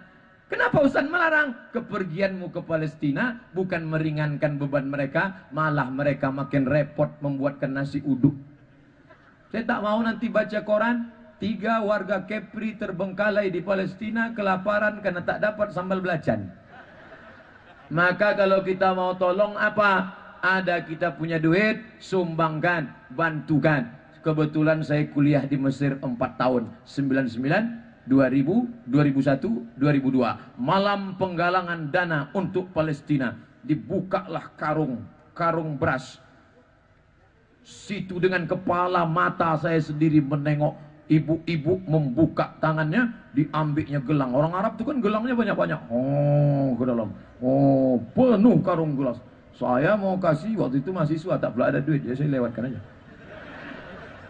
Kenapa Ustaz melarang? Kepergianmu ke Palestina bukan meringankan beban mereka, malah mereka makin repot membuatkan nasi uduk. Saya tak mau nanti baca koran, tiga warga Kepri terbengkalai di Palestina kelaparan karena tak dapat sambal belacan. Maka kalau kita mau tolong apa? Ada kita punya duit, sumbangkan, bantukan. Kebetulan saya kuliah di Mesir 4 tahun, 99 2000, 2001, 2002. Malam penggalangan dana untuk Palestina. Dibukalah karung, karung beras. Situ dengan kepala mata saya sendiri menengok ibu-ibu membuka tangannya, diambilnya gelang. Orang Arab itu kan gelangnya banyak-banyak. Oh, ke dalam. Oh, penuh karung gelas. Saya mau kasih waktu itu mahasiswa tak pula ada duit, jadi saya lewatkan aja.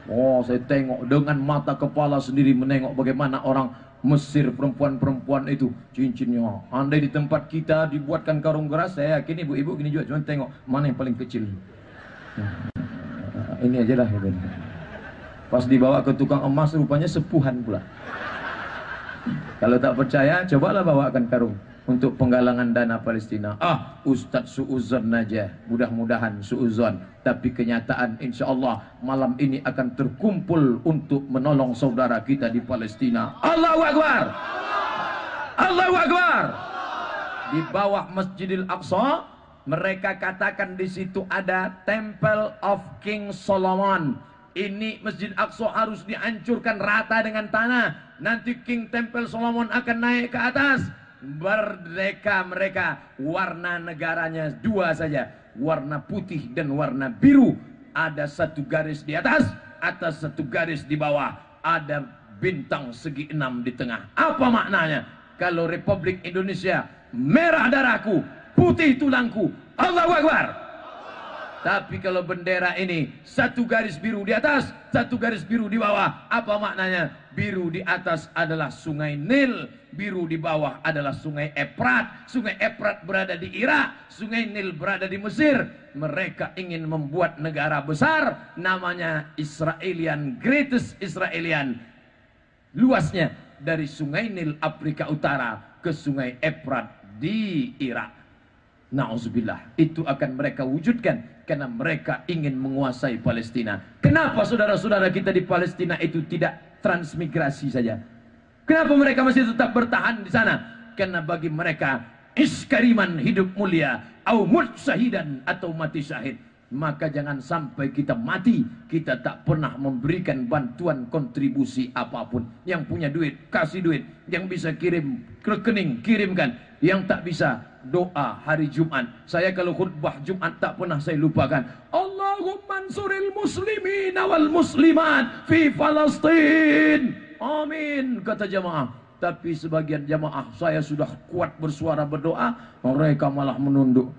Oh, saya tengok dengan mata kepala sendiri menengok bagaimana orang Mesir perempuan-perempuan itu cincinnya. Andai di tempat kita dibuatkan karung geras, saya yakin ibu-ibu gini juga cuma tengok mana yang paling kecil. *laughs* Ini aja lah. Pas dibawa ke tukang emas rupanya sepuhan pula. Kalau tak percaya, cobalah bawakan karung. Untuk penggalangan dana Palestina. Ah, Ustaz suuzon aja. Mudah-mudahan suuzon. Tapi kenyataan insya Allah malam ini akan terkumpul untuk menolong saudara kita di Palestina. Allahu Akbar. Allahu Akbar. Di bawah Masjidil Aqsa, mereka katakan di situ ada Temple of King Solomon. Ini Masjid Aqsa harus dihancurkan rata dengan tanah. Nanti King Temple Solomon akan naik ke atas Merdeka mereka warna negaranya dua saja. Warna putih dan warna biru. Ada satu garis di atas, atas satu garis di bawah. Ada bintang segi enam di tengah. Apa maknanya? Kalau Republik Indonesia merah darahku, putih tulangku. Allahu Akbar. Tapi kalau bendera ini satu garis biru di atas, satu garis biru di bawah, apa maknanya? Biru di atas adalah sungai Nil, biru di bawah adalah sungai Efrat. Sungai Efrat berada di Irak, sungai Nil berada di Mesir. Mereka ingin membuat negara besar, namanya Israelian, Greatest Israelian. Luasnya dari sungai Nil Afrika Utara ke sungai Efrat di Irak. Nauzubillah, itu akan mereka wujudkan karena mereka ingin menguasai Palestina. Kenapa saudara-saudara kita di Palestina itu tidak transmigrasi saja? Kenapa mereka masih tetap bertahan di sana? Karena bagi mereka iskariman hidup mulia, au atau mati syahid. Maka jangan sampai kita mati, kita tak pernah memberikan bantuan kontribusi apapun. Yang punya duit, kasih duit. Yang bisa kirim rekening, kirimkan. Yang tak bisa, doa hari Jumat. Saya kalau khutbah Jumat tak pernah saya lupakan. Allahumma ansuril muslimin wal muslimat fi Palestin. Amin kata jamaah. Tapi sebagian jamaah saya sudah kuat bersuara berdoa, mereka malah menunduk.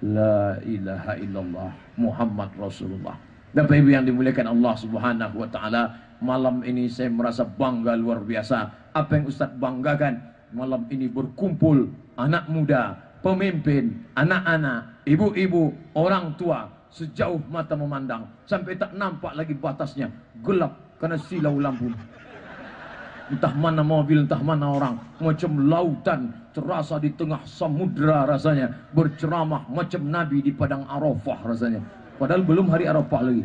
La ilaha illallah Muhammad Rasulullah. Bapak Ibu yang dimuliakan Allah Subhanahu wa taala, malam ini saya merasa bangga luar biasa. Apa yang Ustaz banggakan? malam ini berkumpul anak muda, pemimpin, anak-anak, ibu-ibu, orang tua sejauh mata memandang sampai tak nampak lagi batasnya gelap karena silau lampu entah mana mobil entah mana orang. Macam lautan terasa di tengah samudra rasanya. Berceramah macam nabi di padang arafah rasanya. Padahal belum hari arafah lagi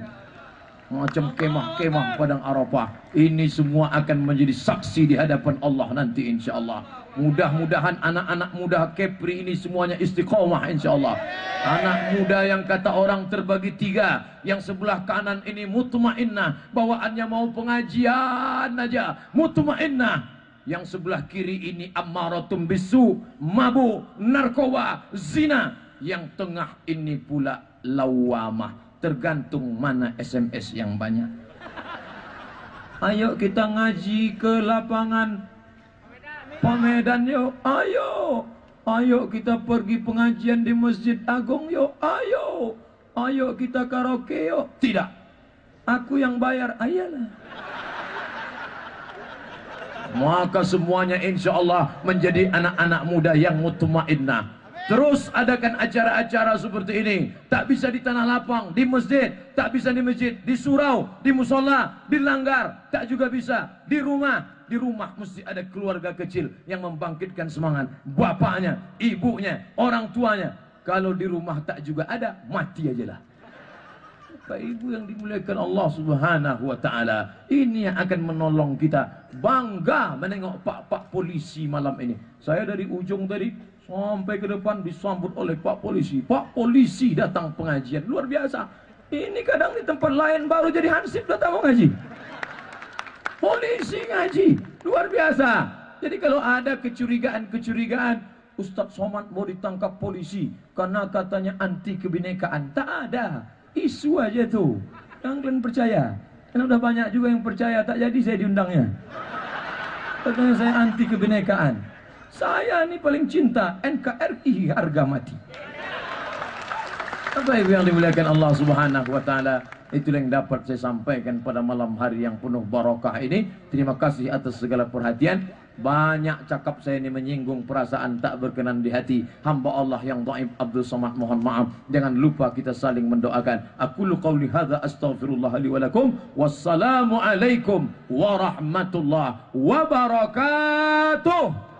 macam kemah-kemah padang Arafah. Ini semua akan menjadi saksi di hadapan Allah nanti insya Allah. Mudah-mudahan anak-anak muda Kepri ini semuanya istiqomah insya Allah. Anak muda yang kata orang terbagi tiga. Yang sebelah kanan ini mutmainnah. Bawaannya mau pengajian aja. Mutmainnah. Yang sebelah kiri ini ammaratum bisu, mabuk, narkoba, zina. Yang tengah ini pula lawamah tergantung mana SMS yang banyak. Ayo kita ngaji ke lapangan Pamedan yuk, ayo. Ayo kita pergi pengajian di Masjid Agung yuk, ayo. Ayo kita karaoke yuk. Tidak. Aku yang bayar, ayalah. Maka semuanya insya Allah menjadi anak-anak muda yang mutmainnah. Terus adakan acara-acara seperti ini. Tak bisa di tanah lapang, di masjid. Tak bisa di masjid, di surau, di musola, di langgar. Tak juga bisa. Di rumah. Di rumah mesti ada keluarga kecil yang membangkitkan semangat. Bapaknya, ibunya, orang tuanya. Kalau di rumah tak juga ada, mati aja lah. Bapak Ibu yang dimuliakan Allah Subhanahu wa taala, ini yang akan menolong kita bangga menengok pak-pak polisi malam ini. Saya dari ujung tadi Sampai ke depan disambut oleh Pak Polisi. Pak Polisi datang pengajian. Luar biasa. Ini kadang di tempat lain baru jadi hansip datang mau ngaji. Polisi ngaji. Luar biasa. Jadi kalau ada kecurigaan-kecurigaan. Ustadz Somad mau ditangkap polisi. Karena katanya anti kebinekaan. Tak ada. Isu aja tuh. Yang kalian percaya. Karena udah banyak juga yang percaya. Tak jadi saya diundangnya. Katanya saya anti kebinekaan. Saya ini paling cinta NKRI harga mati. Apa yang dimuliakan Allah Subhanahu wa taala? Itulah yang dapat saya sampaikan pada malam hari yang penuh barakah ini. Terima kasih atas segala perhatian. Banyak cakap saya ini menyinggung perasaan tak berkenan di hati hamba Allah yang dhaif Abdul Samad mohon maaf. Jangan lupa kita saling mendoakan. Aku lu qauli hadza astaghfirullah li. Wassalamu alaikum warahmatullahi wabarakatuh.